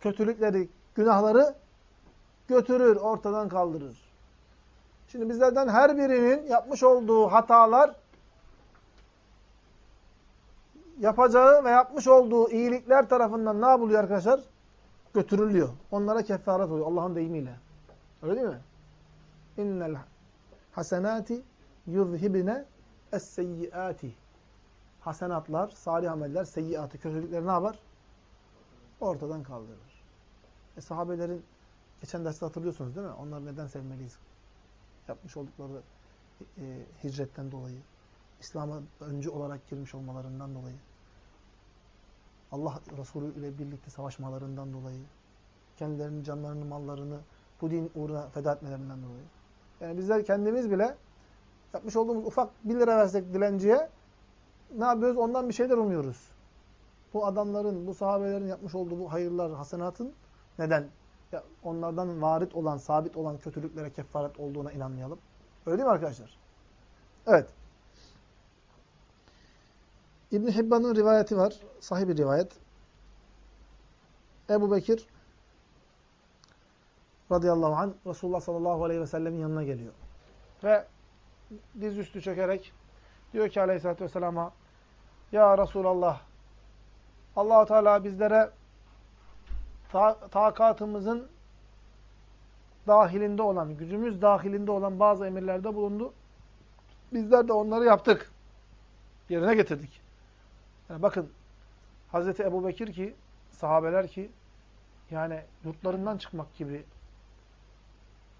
Kötülükleri, günahları götürür, ortadan kaldırır. Şimdi bizlerden her birinin yapmış olduğu hatalar yapacağı ve yapmış olduğu iyilikler tarafından ne yapılıyor arkadaşlar? Götürülüyor. Onlara kefaret oluyor Allah'ın deyimiyle. Öyle değil mi? İnnel hasenati yuzhibne es-seyyiati. Hasenatlar, salih ameller, seyyiatı, kötülükleri ne yapar? Ortadan kaldırır. E sahabelerin geçen derste hatırlıyorsunuz değil mi? Onları neden sevmeliyiz? Yapmış oldukları e, hicretten dolayı, İslam'a öncü olarak girmiş olmalarından dolayı, Allah Resulü ile birlikte savaşmalarından dolayı, kendilerinin canlarını, mallarını bu din uğruna feda etmelerinden dolayı. Yani bizler kendimiz bile yapmış olduğumuz ufak bir lira versek dilenciye ne yapıyoruz? Ondan bir şeyler umuyoruz. Bu adamların, bu sahabelerin yapmış olduğu bu hayırlar, hasenatın neden? Ya onlardan varit olan, sabit olan kötülüklere kefaret olduğuna inanmayalım. Öyle değil mi arkadaşlar? Evet. İbn Hibban'ın rivayeti var. Sahih bir rivayet. Ebu Bekir radıyallahu anh Resulullah sallallahu aleyhi ve sellemin yanına geliyor. Ve dizüstü çökerek diyor ki aleyhissalatü vesselama Ya Resulallah allah Teala bizlere ta takatımızın dahilinde olan, gücümüz dahilinde olan bazı emirlerde bulundu. Bizler de onları yaptık. Yerine getirdik. Yani bakın Hazreti Ebu Bekir ki, sahabeler ki yani yurtlarından çıkmak gibi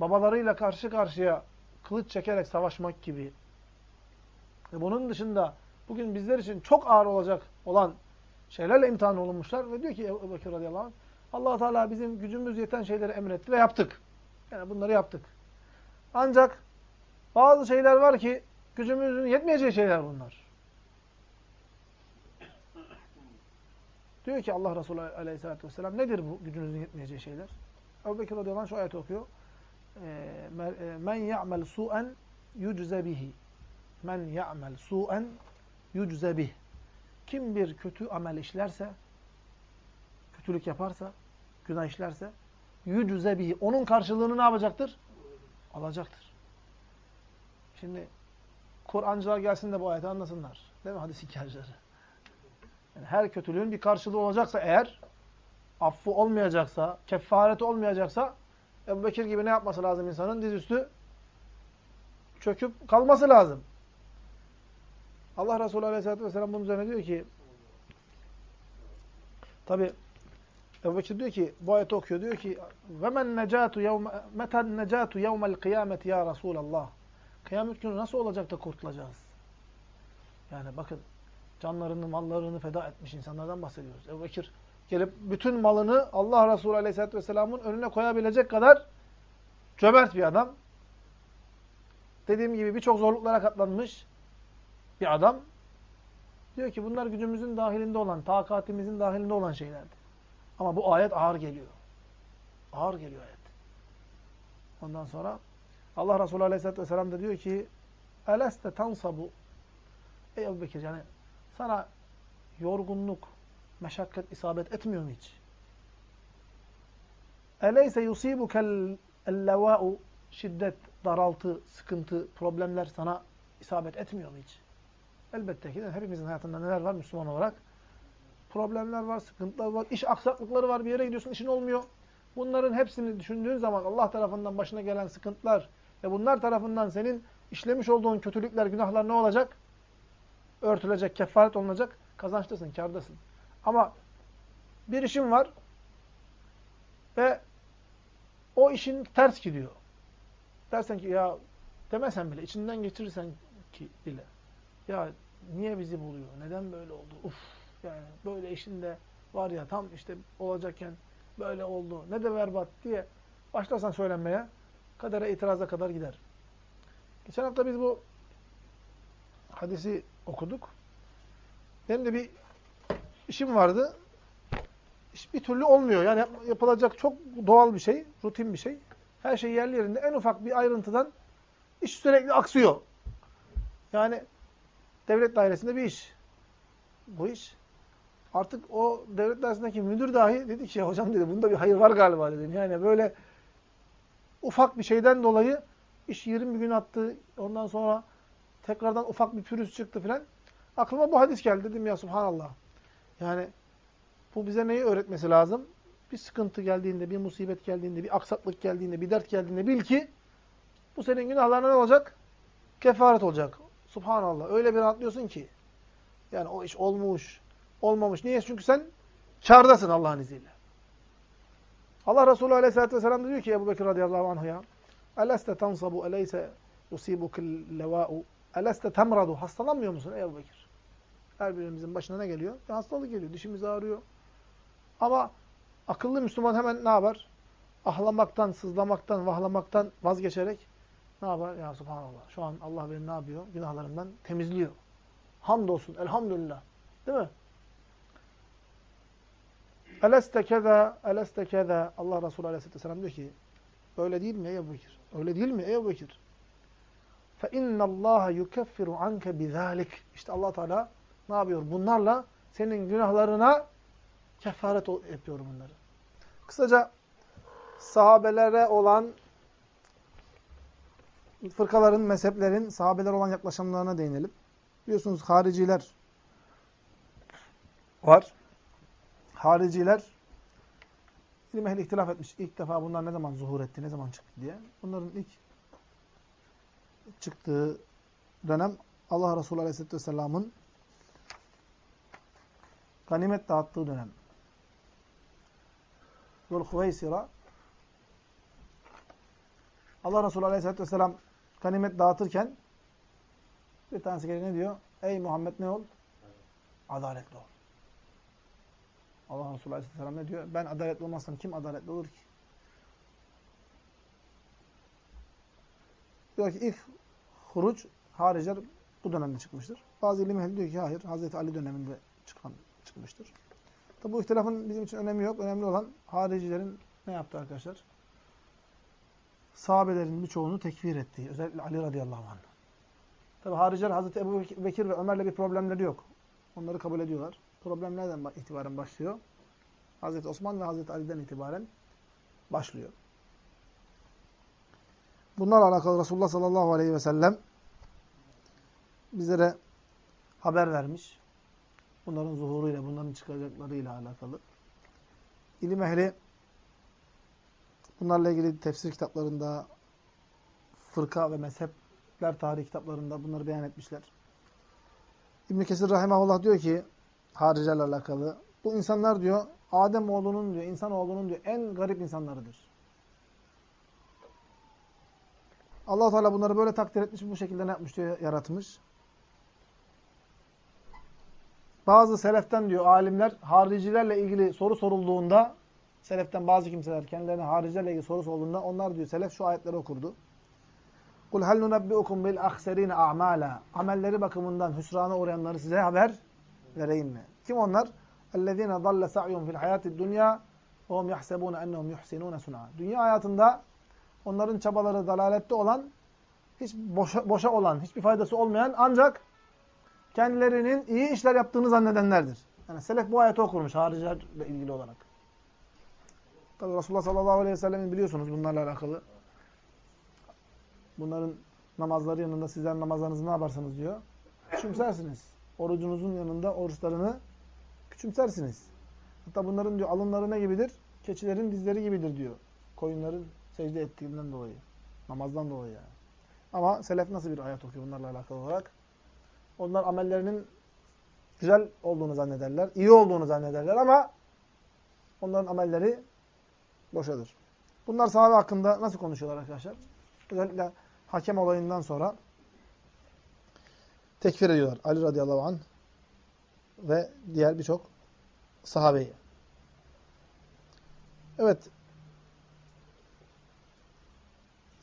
babalarıyla karşı karşıya kılıç çekerek savaşmak gibi ve bunun dışında bugün bizler için çok ağır olacak olan şeylerle imtihan olunmuşlar ve diyor ki Ebu Bekir radıyallahu anh allah Teala bizim gücümüz yeten şeyleri emretti ve yaptık. Yani bunları yaptık. Ancak bazı şeyler var ki gücümüzün yetmeyeceği şeyler bunlar. Diyor ki Allah Resulü aleyhissalatü vesselam nedir bu gücünüzün yetmeyeceği şeyler? Ebu Bekir radıyallahu anh şu ayeti okuyor. Men ya'mel su'en yucze bihi. Men ya'mel su'en yucze bih. Kim bir kötü amel işlerse, kötülük yaparsa, günah işlerse, yücüze bihi. Onun karşılığını ne yapacaktır? Alacaktır. Şimdi Kur'ancılar gelsin de bu ayeti anlasınlar. Değil mi hadis hikayecileri? Yani her kötülüğün bir karşılığı olacaksa eğer, affı olmayacaksa, kefareti olmayacaksa, Ebu Bekir gibi ne yapması lazım insanın? Dizüstü çöküp kalması lazım. Allah Resulü Aleyhisselatü Vesselam bunun üzerine diyor ki tabi Ebu Bekir diyor ki bu ayeti okuyor diyor ki ve men necatu yevme meten necatu yevmel kıyamet ya Resulallah kıyamet günü nasıl olacak da kurtulacağız? Yani bakın canlarını, mallarını feda etmiş insanlardan bahsediyoruz. Ebu Bekir gelip bütün malını Allah Resulü Aleyhisselatü Vesselam'ın önüne koyabilecek kadar cömert bir adam. Dediğim gibi birçok zorluklara katlanmış bir adam. Diyor ki bunlar gücümüzün dahilinde olan, takatimizin dahilinde olan şeylerdi. Ama bu ayet ağır geliyor. Ağır geliyor ayet. Ondan sonra Allah Resulü Aleyhisselatü Vesselam da diyor ki Eleste tansabu Ey Ebu Bekir yani sana yorgunluk, meşakkat isabet etmiyor mu hiç? Eleyse yusibukel ellevâ'u şiddet, daraltı, sıkıntı, problemler sana isabet etmiyor mu hiç? Elbette ki de hepimizin hayatında neler var Müslüman olarak? Problemler var, sıkıntılar var, iş aksaklıkları var. Bir yere gidiyorsun, işin olmuyor. Bunların hepsini düşündüğün zaman Allah tarafından başına gelen sıkıntılar ve bunlar tarafından senin işlemiş olduğun kötülükler, günahlar ne olacak? Örtülecek, kefaret olunacak. Kazançlısın, kardasın. Ama bir işin var ve o işin ters gidiyor. Dersen ki ya demesen bile, içinden geçirirsen ki bile. Ya niye bizi buluyor? Neden böyle oldu? Uf yani böyle işinde var ya tam işte olacakken böyle oldu. Ne de berbat diye başlasan söylenmeye kadere itiraza kadar gider. Geçen hafta biz bu hadisi okuduk. Benim de bir işim vardı. İş bir türlü olmuyor. Yani yapılacak çok doğal bir şey, rutin bir şey. Her şey yerli yerinde. En ufak bir ayrıntıdan iş sürekli aksıyor. Yani devlet dairesinde bir iş. Bu iş. Artık o devlet dairesindeki müdür dahi dedi ki hocam dedi bunda bir hayır var galiba dedi. Yani böyle ufak bir şeyden dolayı iş 20 gün attı. Ondan sonra tekrardan ufak bir pürüz çıktı filan. Aklıma bu hadis geldi. Dedim ya subhanallah. Yani bu bize neyi öğretmesi lazım? Bir sıkıntı geldiğinde, bir musibet geldiğinde, bir aksaklık geldiğinde, bir dert geldiğinde bil ki bu senin günahlarına ne olacak? Kefaret olacak. Subhanallah. Öyle bir rahatlıyorsun ki. Yani o iş olmuş, olmamış. Niye? Çünkü sen kârdasın Allah'ın izniyle. Allah Resulü Aleyhisselatü Vesselam diyor ki Ebu Bekir radıyallahu anh ya Eleste tansabu eleyse yusibukil levâ'u Eleste temradu. Hastalanmıyor musun ey Ebu Bekir? Her birimizin başına ne geliyor? Bir hastalık geliyor. Dişimiz ağrıyor. Ama akıllı Müslüman hemen ne yapar? Ahlamaktan, sızlamaktan, vahlamaktan vazgeçerek ne yapar? Ya subhanallah. Şu an Allah beni ne yapıyor? Günahlarımdan temizliyor. Hamdolsun. Elhamdülillah. Değil mi? Eleste keza, eleste keza. Allah Resulü Aleyhisselatü Vesselam diyor ki, öyle değil mi ey Ebu Bekir? Öyle değil mi ey Ebu Bekir? فَاِنَّ اللّٰهَ يُكَفِّرُ عَنْكَ بِذَٰلِكِ İşte allah Teala ne yapıyor? Bunlarla senin günahlarına kefaret yapıyor bunları. Kısaca sahabelere olan fırkaların, mezheplerin sahabeler olan yaklaşımlarına değinelim. Biliyorsunuz hariciler var. Hariciler ilim ehli ihtilaf etmiş. İlk defa bunlar ne zaman zuhur etti, ne zaman çıktı diye. Bunların ilk çıktığı dönem Allah Resulü Aleyhisselatü Vesselam'ın ganimet dağıttığı dönem. Yol Hüveysira Allah Resulü Aleyhisselatü Vesselam ganimet dağıtırken bir tanesi gelip ne diyor? Ey Muhammed ne ol? Adaletli ol. Allah Resulü Aleyhisselam ne diyor? Ben adaletli olmazsam kim adaletli olur ki? Diyor ki ilk huruç hariciler bu dönemde çıkmıştır. Bazı ilim ehli diyor ki hayır Hazreti Ali döneminde çıkan çıkmıştır. Tabi bu ihtilafın bizim için önemi yok. Önemli olan haricilerin ne yaptı arkadaşlar? Sahabelerin birçoğunu tekfir ettiği. Özellikle Ali radıyallahu anh. Tabi hariciler Hazreti Ebu Bekir ve Ömer'le bir problemleri yok. Onları kabul ediyorlar. Problem nereden itibaren başlıyor? Hazreti Osman ve Hazreti Ali'den itibaren başlıyor. Bunlarla alakalı Resulullah sallallahu aleyhi ve sellem bizlere haber vermiş. Bunların zuhuruyla, bunların çıkacaklarıyla alakalı. İlim ehli bunlarla ilgili tefsir kitaplarında, fırka ve mezhepler tarihi kitaplarında bunları beyan etmişler. İbn Kesir rahimahullah diyor ki haricilerle alakalı bu insanlar diyor Adem oğlunun diyor insan oğlunun diyor en garip insanlarıdır. Allah Teala bunları böyle takdir etmiş, bu şekilde ne yapmış diyor, yaratmış. Bazı seleften diyor alimler haricilerle ilgili soru sorulduğunda seleften bazı kimseler kendilerine haricilerle ilgili soru sorulduğunda onlar diyor selef şu ayetleri okurdu. Kul hal nunabbiukum bil ahserine a'mala. Amelleri bakımından hüsrana uğrayanları size haber vereyim mi? Kim onlar? Ellezine dalle sa'yum fil hayatid dunya ve hum yahsebun ennehum yuhsinun sun'a. Dünya hayatında onların çabaları dalalette olan, hiç boşa, boşa olan, hiçbir faydası olmayan ancak kendilerinin iyi işler yaptığını zannedenlerdir. Yani selef bu ayeti okurmuş haricilerle ilgili olarak. Tabi Resulullah sallallahu aleyhi ve sellem'in biliyorsunuz bunlarla alakalı. Bunların namazları yanında sizler namazlarınızı ne yaparsınız diyor. Küçümsersiniz. Orucunuzun yanında oruçlarını küçümsersiniz. Hatta bunların diyor alınları ne gibidir? Keçilerin dizleri gibidir diyor. Koyunların secde ettiğinden dolayı. Namazdan dolayı yani. Ama selef nasıl bir ayet okuyor bunlarla alakalı olarak? Onlar amellerinin güzel olduğunu zannederler, iyi olduğunu zannederler ama onların amelleri boşadır. Bunlar sahabe hakkında nasıl konuşuyorlar arkadaşlar? Özellikle hakem olayından sonra tekfir ediyorlar. Ali radıyallahu anh ve diğer birçok sahabeyi. Evet.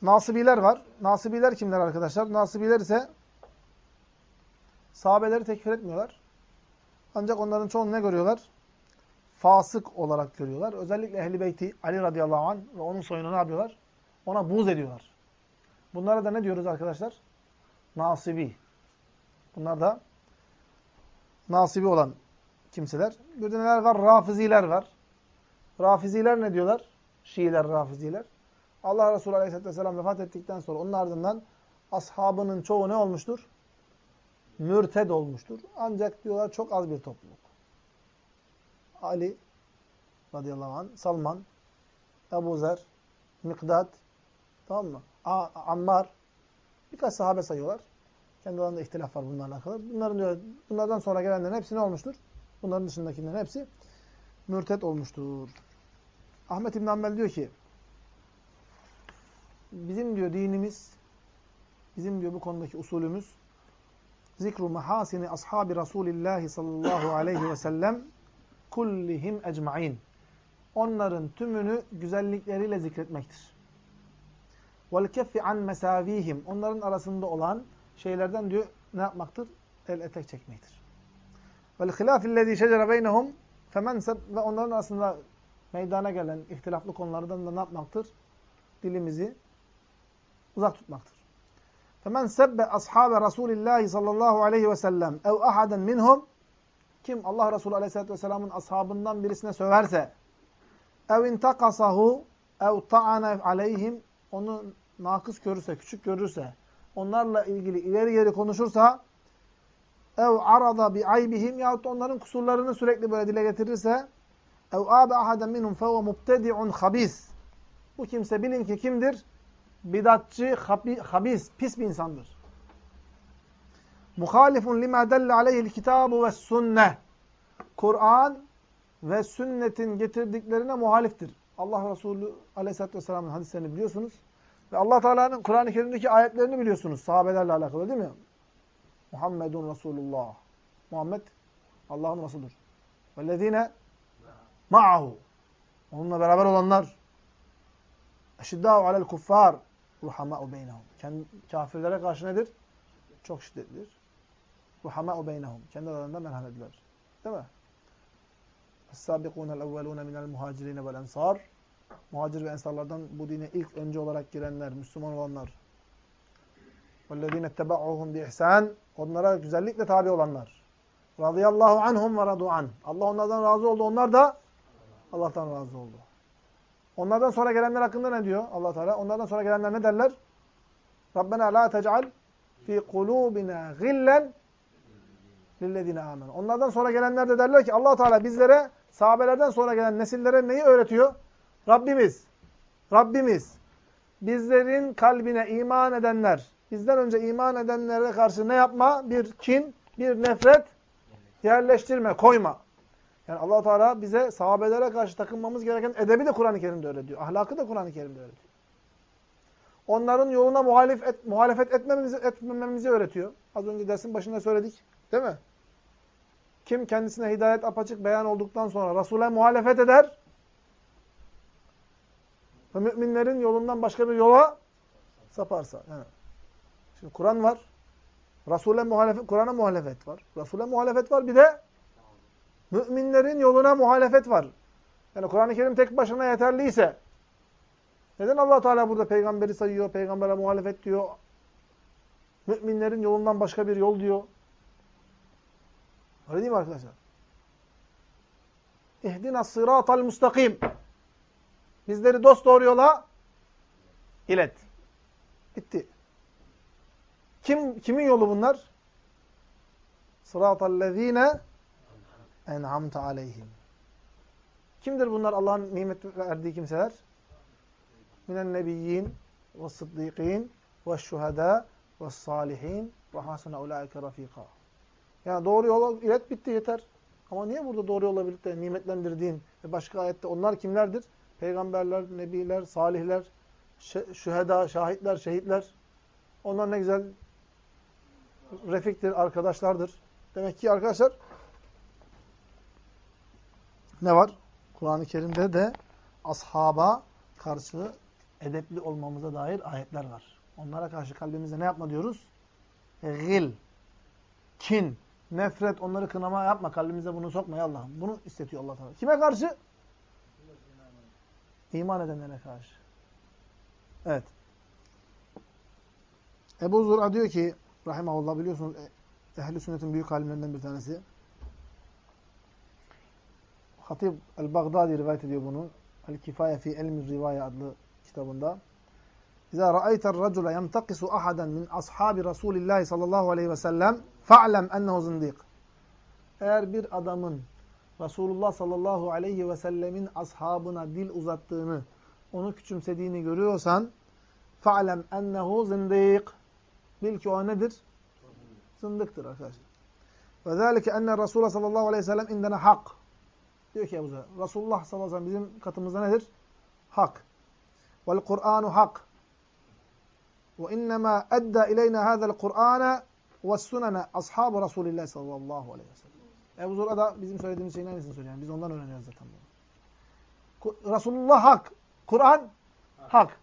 Nasibiler var. Nasibiler kimler arkadaşlar? Nasibiler ise sahabeleri tekfir etmiyorlar. Ancak onların çoğunu ne görüyorlar? Fasık olarak görüyorlar. Özellikle Ehl-i Beyti Ali radıyallahu anh ve onun soyunu ne yapıyorlar? Ona buz ediyorlar. Bunlara da ne diyoruz arkadaşlar? Nasibi. Bunlar da nasibi olan kimseler. Bir de neler var? Rafiziler var. Rafiziler ne diyorlar? Şiiler, Rafiziler. Allah Resulü Aleyhisselatü Vesselam vefat ettikten sonra onun ardından ashabının çoğu ne olmuştur? Mürted olmuştur. Ancak diyorlar çok az bir topluluk. Ali radıyallahu anh, Salman, Ebu Zer, Mikdad, tamam mı? A Ammar, birkaç sahabe sayıyorlar. Kendi alanında ihtilaf var bunlarla alakalı. Bunların diyor, bunlardan sonra gelenlerin hepsi ne olmuştur? Bunların dışındakilerin hepsi mürted olmuştur. Ahmet İbn Hanbel diyor ki bizim diyor dinimiz bizim diyor bu konudaki usulümüz zikru mahasini ashabi Resulillahi sallallahu aleyhi ve sellem kullihim ecmain. Onların tümünü güzellikleriyle zikretmektir. Vel keffi an mesavihim. Onların arasında olan şeylerden diyor ne yapmaktır? El etek çekmektir. Vel hilafillezî şecere beynehum femen ve onların arasında meydana gelen ihtilaflı konulardan da ne yapmaktır? Dilimizi uzak tutmaktır. Femen sebbe ashabe Resulillahi sallallahu aleyhi ve sellem ev ahaden minhum kim Allah Resulü aleyhissalatü vesselamın ashabından birisine söverse ev intakasahu ev ta'ane aleyhim onu nakıs görürse, küçük görürse onlarla ilgili ileri geri konuşursa ev arada bi aybihim yahut onların kusurlarını sürekli böyle dile getirirse ev abe ahaden minhum fehuve mubtedi'un habis bu kimse bilin ki kimdir? Bidatçı, habis, pis bir insandır. Muhalifun lima delle aleyhil kitabu ve sünne. Kur'an ve sünnetin getirdiklerine muhaliftir. Allah Resulü aleyhissalatü vesselamın hadislerini biliyorsunuz. Ve Allah Teala'nın Kur'an-ı Kerim'deki ayetlerini biliyorsunuz. Sahabelerle alakalı değil mi? Muhammedun Resulullah. Muhammed Allah'ın Resulüdür. Vellezine ma'ahu. Onunla beraber olanlar. Eşiddâhu alel kuffar. Ruhamâ'u beynehum. Kendi kafirlere karşı nedir? Çok şiddetlidir Ruhamâ'u beynehum. Kendi aralarında merhametliler. Değil mi? Es-sâbikûnel evvelûne minel muhacirîne vel ensâr. Muhacir ve ensarlardan bu dine ilk önce olarak girenler, Müslüman olanlar. وَالَّذ۪ينَ اتَّبَعُهُمْ بِإِحْسَانٍ Onlara güzellikle tabi olanlar. Radıyallahu anhum ve radu an. Allah onlardan razı oldu. Onlar da Allah'tan razı oldu. Onlardan sonra gelenler hakkında ne diyor Allah Teala? Onlardan sonra gelenler ne derler? Rabbena la tec'al fi kulubina gillen lillezine amen. Onlardan sonra gelenler de derler ki Allah Teala bizlere sahabelerden sonra gelen nesillere neyi öğretiyor? Rabbimiz, Rabbimiz bizlerin kalbine iman edenler, bizden önce iman edenlere karşı ne yapma? Bir kin, bir nefret yerleştirme, koyma. Yani allah Teala bize sahabelere karşı takınmamız gereken edebi de Kur'an-ı Kerim'de öğretiyor. Ahlakı da Kur'an-ı Kerim'de öğretiyor. Onların yoluna muhalif et, muhalefet etmemizi, etmememizi öğretiyor. Az önce dersin başında söyledik. Değil mi? Kim kendisine hidayet apaçık beyan olduktan sonra Resul'e muhalefet eder ve müminlerin yolundan başka bir yola saparsa. Yani, şimdi Kur'an var. Resul'e muhalefet, Kur'an'a muhalefet var. Resul'e muhalefet var. Bir de müminlerin yoluna muhalefet var. Yani Kur'an-ı Kerim tek başına yeterliyse neden allah Teala burada peygamberi sayıyor, peygambere muhalefet diyor, müminlerin yolundan başka bir yol diyor. Öyle değil mi arkadaşlar? İhdina sıratal mustakim. Bizleri dost doğru yola ilet. Bitti. Kim kimin yolu bunlar? Sıratallezine en'amte aleyhim. Kimdir bunlar Allah'ın nimet verdiği kimseler? Minen nebiyyin ve sıddıkîn ve şuhedâ ve salihin ve hasene ulaike rafika. Yani doğru yola ilet bitti yeter. Ama niye burada doğru yola birlikte nimetlendirdiğin ve başka ayette onlar kimlerdir? Peygamberler, nebiler, salihler, şüheda, şahitler, şehitler. Onlar ne güzel refiktir, arkadaşlardır. Demek ki arkadaşlar ne var? Kur'an-ı Kerim'de de ashaba karşı edepli olmamıza dair ayetler var. Onlara karşı kalbimizde ne yapma diyoruz? Gil, kin, nefret, onları kınama yapma. Kalbimize bunu sokma ya Allah'ım. Bunu istetiyor Allah Teala. Kime karşı? İman edenlere karşı. Evet. Ebu Zur'a diyor ki, rahimahullah biliyorsunuz, ehl Sünnet'in büyük alimlerinden bir tanesi. Hatib el-Baghdadi rivayet ediyor bunu. El-Kifaye fi Elmi Rivaye adlı kitabında. İza ra'ayter racule yemtakisu ahaden min ashabi Resulillahi sallallahu aleyhi ve sellem fa'lem ennehu zindik. Eğer bir adamın Resulullah sallallahu aleyhi ve sellemin ashabına dil uzattığını, onu küçümsediğini görüyorsan fa'lem ennehu zindik. Bil ki o nedir? Zındıktır arkadaşlar. Ve zâlike enne Resulullah sallallahu aleyhi ve sellem indene hak. Diyor ki Ebu Zer, Resulullah sallallahu aleyhi ve sellem bizim katımızda nedir? Hak. Vel Kur'anu hak. Ve innemâ edda ileyna hâzel Kur'âne ve sunene ashabu Resulillah sallallahu aleyhi ve sellem. Ebu Zur'a da bizim söylediğimiz şeyin aynısını söylüyor. Yani biz ondan öğreniyoruz zaten bunu. Resulullah hak. Kur'an hak.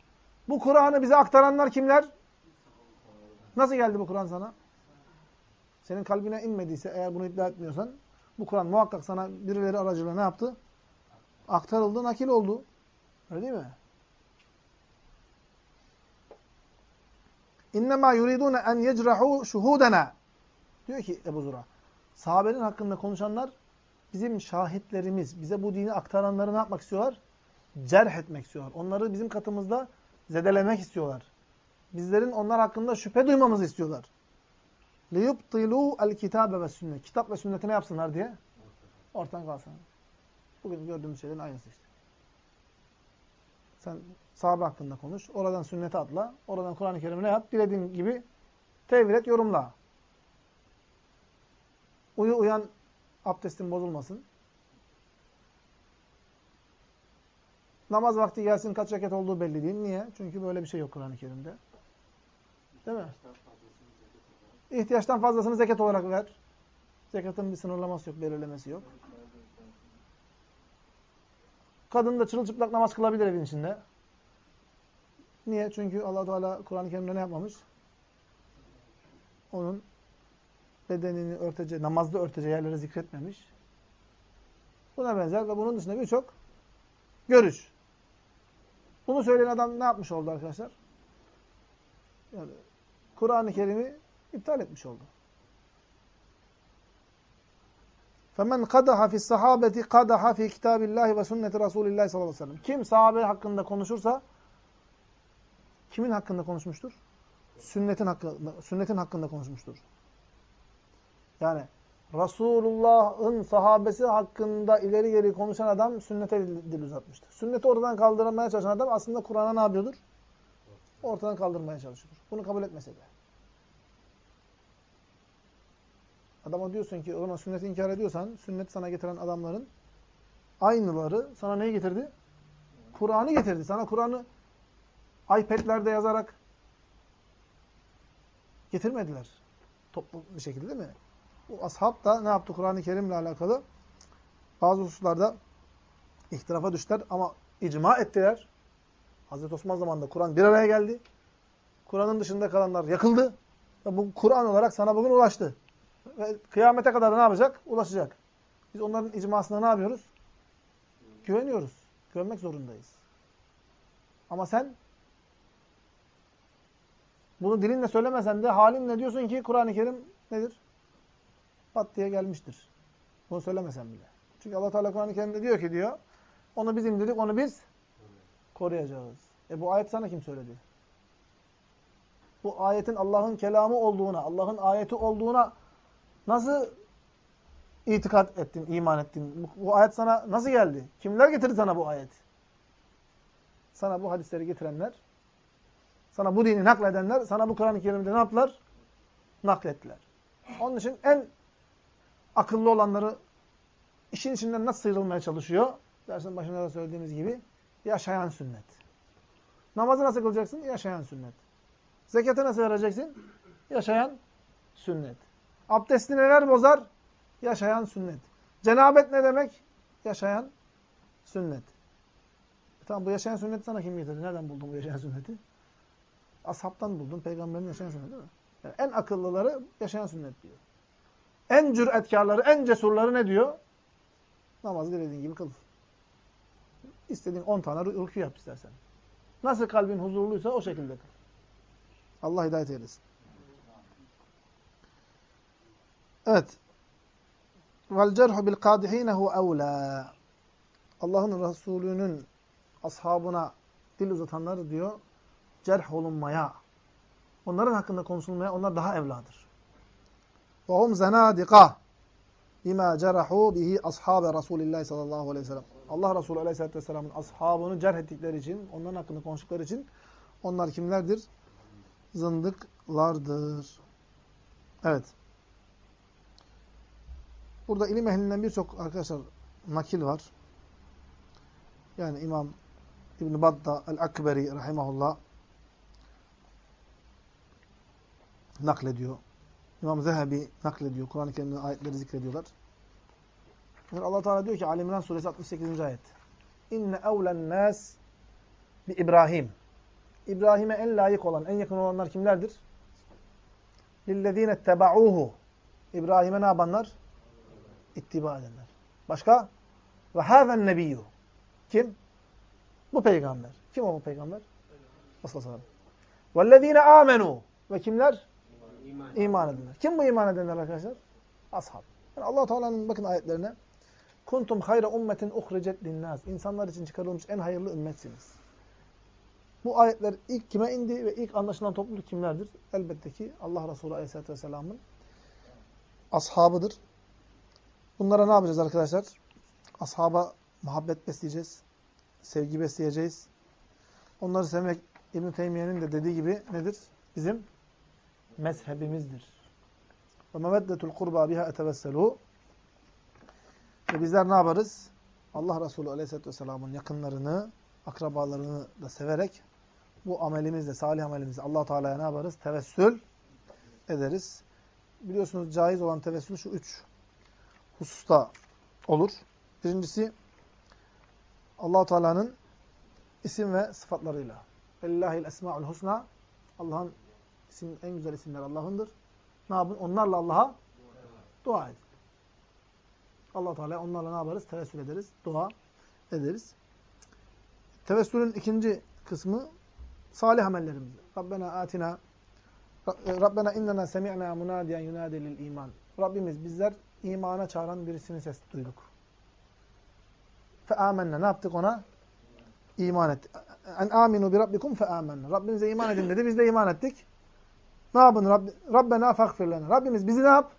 Bu Kur'an'ı bize aktaranlar kimler? Nasıl geldi bu Kur'an sana? Senin kalbine inmediyse, eğer bunu iddia etmiyorsan, bu Kur'an muhakkak sana birileri aracılığıyla ne yaptı? Aktarıldı, nakil oldu. Öyle değil mi? İnnemâ yuridûne en yecrahû şuhûdena. Diyor ki Ebu Zura. Sahabenin hakkında konuşanlar bizim şahitlerimiz, bize bu dini aktaranları ne yapmak istiyorlar? Cerh etmek istiyorlar. Onları bizim katımızda zedelemek istiyorlar. Bizlerin onlar hakkında şüphe duymamızı istiyorlar. لِيُبْطِلُوا الْكِتَابَ ve sünnet. Kitap ve sünneti ne yapsınlar diye? Ortadan kalsın. Bugün gördüğümüz şeylerin aynısı işte. Sen sahabe hakkında konuş. Oradan sünnete atla. Oradan Kur'an-ı Kerim'i ne yap? Dilediğin gibi tevil et, yorumla. Uyu uyan abdestin bozulmasın. Namaz vakti gelsin kaç rekat olduğu belli değil. Niye? Çünkü böyle bir şey yok Kur'an-ı Kerim'de. Değil mi? İhtiyaçtan fazlasını zekat olarak ver. Zekatın bir sınırlaması yok, belirlemesi yok. Kadın da çırılçıplak namaz kılabilir evin içinde. Niye? Çünkü allah Teala Kur'an-ı Kerim'de ne yapmamış? Onun bedenini örtece, namazda örtece yerleri zikretmemiş. Buna benzer ve bunun dışında birçok görüş. Bunu söyleyen adam ne yapmış oldu arkadaşlar? Yani Kur'an-ı Kerim'i iptal etmiş oldu. فَمَنْ قَدَحَ فِي السَّحَابَةِ قَدَحَ فِي كِتَابِ اللّٰهِ وَسُنَّةِ رَسُولِ اللّٰهِ sallallahu aleyhi ve sellem. Kim sahabe hakkında konuşursa kimin hakkında konuşmuştur? Sünnetin hakkında, sünnetin hakkında konuşmuştur. Yani Resulullah'ın sahabesi hakkında ileri geri konuşan adam sünnete dil uzatmıştır. Sünneti ortadan kaldırmaya çalışan adam aslında Kur'an'a ne yapıyordur? Ortadan kaldırmaya çalışıyordur. Bunu kabul etmese de. Adama diyorsun ki ona sünneti inkar ediyorsan, sünnet sana getiren adamların aynıları sana neyi getirdi? Kur'an'ı getirdi. Sana Kur'an'ı iPad'lerde yazarak getirmediler. Toplu bir şekilde değil mi? Bu ashab da ne yaptı Kur'an-ı Kerim'le alakalı? Bazı hususlarda ihtirafa düştüler ama icma ettiler. Hazreti Osman zamanında Kur'an bir araya geldi. Kur'an'ın dışında kalanlar yakıldı. Ve bu Kur'an olarak sana bugün ulaştı. Ve kıyamete kadar da ne yapacak? Ulaşacak. Biz onların icmasına ne yapıyoruz? Güveniyoruz. Güvenmek zorundayız. Ama sen bunu dilinle söylemesen de halinle diyorsun ki Kur'an-ı Kerim nedir? Pat diye gelmiştir. Bunu söylemesen bile. Çünkü Allah Teala Kur'an-ı Kerim'de diyor ki diyor, onu biz indirdik, onu biz koruyacağız. E bu ayet sana kim söyledi? Bu ayetin Allah'ın kelamı olduğuna, Allah'ın ayeti olduğuna Nasıl itikat ettin, iman ettin? Bu, bu ayet sana nasıl geldi? Kimler getirdi sana bu ayet? Sana bu hadisleri getirenler, sana bu dini nakledenler, sana bu Kur'an-ı Kerim'de ne yaptılar? Naklettiler. Onun için en akıllı olanları işin içinden nasıl sıyrılmaya çalışıyor? Dersin başında da söylediğimiz gibi yaşayan sünnet. Namazı nasıl kılacaksın? Yaşayan sünnet. Zekatı nasıl vereceksin? Yaşayan sünnet. Abdesti neler bozar? Yaşayan sünnet. Cenabet ne demek? Yaşayan sünnet. E tamam bu yaşayan sünneti sana kim getirdi? Nereden buldun bu yaşayan sünneti? Ashabtan buldun. Peygamberin yaşayan sünneti değil mi? Yani en akıllıları yaşayan sünnet diyor. En cüretkarları, en cesurları ne diyor? Namazı dilediğin gibi kıl. İstediğin 10 tane rükû yap istersen. Nasıl kalbin huzurluysa o şekilde kıl. Allah hidayet eylesin. Evet. Vel cerhu bil kadihine hu evlâ. Allah'ın Resulü'nün ashabına dil uzatanlar diyor, cerh olunmaya, onların hakkında konuşulmaya onlar daha evladır. وَهُمْ زَنَادِقَةً بِمَا جَرَحُوا bihi ashabe Resulillah sallallahu aleyhi ve sellem. Allah Resulü aleyhisselatü vesselamın ashabını cerh ettikleri için, onların hakkında konuştukları için onlar kimlerdir? Zındıklardır. Evet. Burada ilim ehlinden birçok arkadaşlar nakil var. Yani İmam İbn Badda el-Akberi rahimahullah naklediyor. İmam Zehebi naklediyor. Kur'an-ı Kerim'de ayetleri zikrediyorlar. Yani Allah Teala diyor ki Ali İmran suresi 68. ayet. İnne evlen nas bi İbrahim. İbrahim'e en layık olan, en yakın olanlar kimlerdir? Lillezine tebauhu. İbrahim'e ne yapanlar? ittiba edenler. Başka? Ve hâven nebiyyû. Kim? Bu peygamber. Kim o bu peygamber? Sallallahu aleyhi ve sellem. Vellezîne âmenû. Ve kimler? İman, iman edenler. Kim bu iman edenler arkadaşlar? Ashab. Yani allah Teala'nın bakın ayetlerine. Kuntum hayra ummetin uhricet linnâs. İnsanlar için çıkarılmış en hayırlı ümmetsiniz. Bu ayetler ilk kime indi ve ilk anlaşılan topluluk kimlerdir? Elbette ki Allah Resulü Aleyhisselatü Vesselam'ın ashabıdır. Bunlara ne yapacağız arkadaşlar? Ashaba muhabbet besleyeceğiz sevgi besleyeceğiz. Onları sevmek İbn Teymiye'nin de dediği gibi nedir? Bizim mezhebimizdir. Ve meveddetul kurba biha etevesselu. Ve bizler ne yaparız? Allah Resulü Aleyhisselatü Vesselam'ın yakınlarını, akrabalarını da severek bu amelimizle, salih amelimizle allah Teala'ya ne yaparız? Tevessül ederiz. Biliyorsunuz caiz olan tevessül şu üç hususta olur. Birincisi allah Teala'nın isim ve sıfatlarıyla. Elillahil esma'ul husna. Allah'ın isim, en güzel isimler Allah'ındır. Ne yapın? Onlarla Allah'a dua edin. allah Teala onlarla ne yaparız? Tevessül ederiz. Dua ederiz. Tevessülün ikinci kısmı salih amellerimiz. Rabbena atina Rabbena innena semi'na munadiyen yunadi lil iman. Rabbimiz bizler imana çağıran birisini ses duyduk. Fe amenne. Ne yaptık ona? İman ettik. En aminu bi rabbikum fe amenne. Rabbinize iman edin dedi. Biz de iman ettik. Ne yapın? Rabb, Rabbena fagfir lena. Rabbimiz bizi ne yap?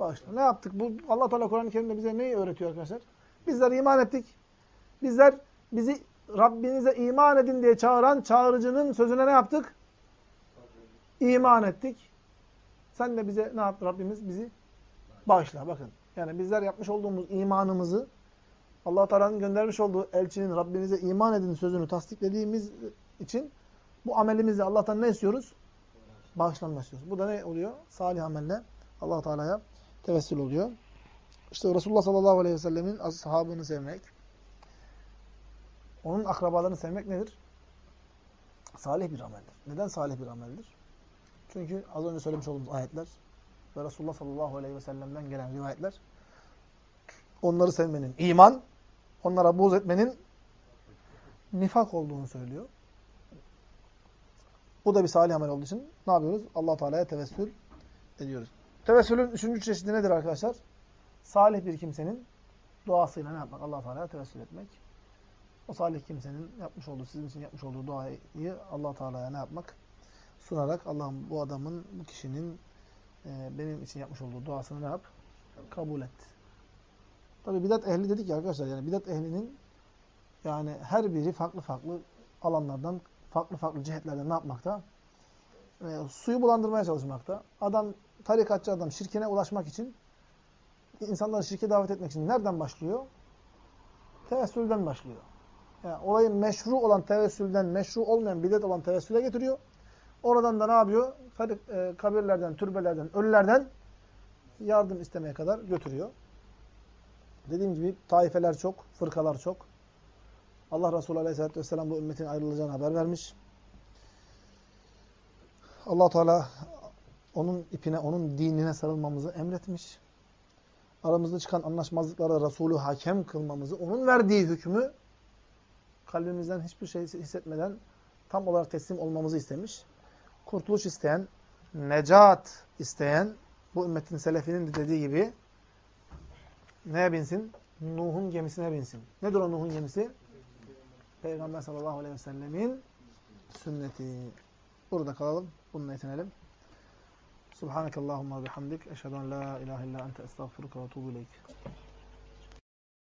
Bağışla. Ne yaptık? Bu Allah Teala Kur'an-ı Kerim'de bize neyi öğretiyor arkadaşlar? Bizler iman ettik. Bizler bizi Rabbinize iman edin diye çağıran çağırıcının sözüne ne yaptık? İman ettik. Sen de bize ne yaptı Rabbimiz? Bizi bağışla. Bakın. Yani bizler yapmış olduğumuz imanımızı allah Teala'nın göndermiş olduğu elçinin Rabbinize iman edin sözünü tasdiklediğimiz için bu amelimizle Allah'tan ne istiyoruz? Bağışlanma istiyoruz. Bu da ne oluyor? Salih amelle allah Teala'ya tevessül oluyor. İşte Resulullah sallallahu aleyhi ve sellemin ashabını sevmek, onun akrabalarını sevmek nedir? Salih bir ameldir. Neden salih bir ameldir? Çünkü az önce söylemiş olduğumuz ayetler ve Resulullah sallallahu aleyhi ve sellem'den gelen rivayetler onları sevmenin iman, onlara buğz etmenin nifak olduğunu söylüyor. Bu da bir salih amel olduğu için ne yapıyoruz? allah Teala'ya tevessül ediyoruz. Tevessülün üçüncü çeşidi nedir arkadaşlar? Salih bir kimsenin duasıyla ne yapmak? allah Teala'ya tevessül etmek. O salih kimsenin yapmış olduğu, sizin için yapmış olduğu duayı allah Teala'ya ne yapmak? Sunarak Allah'ım bu adamın, bu kişinin e, benim için yapmış olduğu duasını ne yap? Kabul et. Tabi bidat ehli dedik ya arkadaşlar yani bidat ehlinin yani her biri farklı farklı alanlardan, farklı farklı cihetlerden ne yapmakta? E, suyu bulandırmaya çalışmakta. Adam, tarikatçı adam şirkine ulaşmak için, insanları şirke davet etmek için nereden başlıyor? Tevessülden başlıyor. Yani olayın meşru olan tevessülden, meşru olmayan bidat olan tevessüle getiriyor. Oradan da ne yapıyor? E, kabirlerden, türbelerden, ölülerden yardım istemeye kadar götürüyor. Dediğim gibi taifeler çok, fırkalar çok. Allah Resulü Aleyhisselatü Vesselam bu ümmetin ayrılacağını haber vermiş. allah Teala onun ipine, onun dinine sarılmamızı emretmiş. Aramızda çıkan anlaşmazlıklara Resulü hakem kılmamızı, onun verdiği hükmü kalbimizden hiçbir şey hissetmeden tam olarak teslim olmamızı istemiş. Kurtuluş isteyen, necat isteyen, bu ümmetin selefinin de dediği gibi neye binsin? Nuh'un gemisine binsin. Nedir o Nuh'un gemisi? Peygamber sallallahu aleyhi ve sellemin sünneti. Burada kalalım. Bununla yetinelim. Subhanakallahumma bihamdik. Eşhedü en la ilahe illa ente estağfiruka ve etûbü ileyk.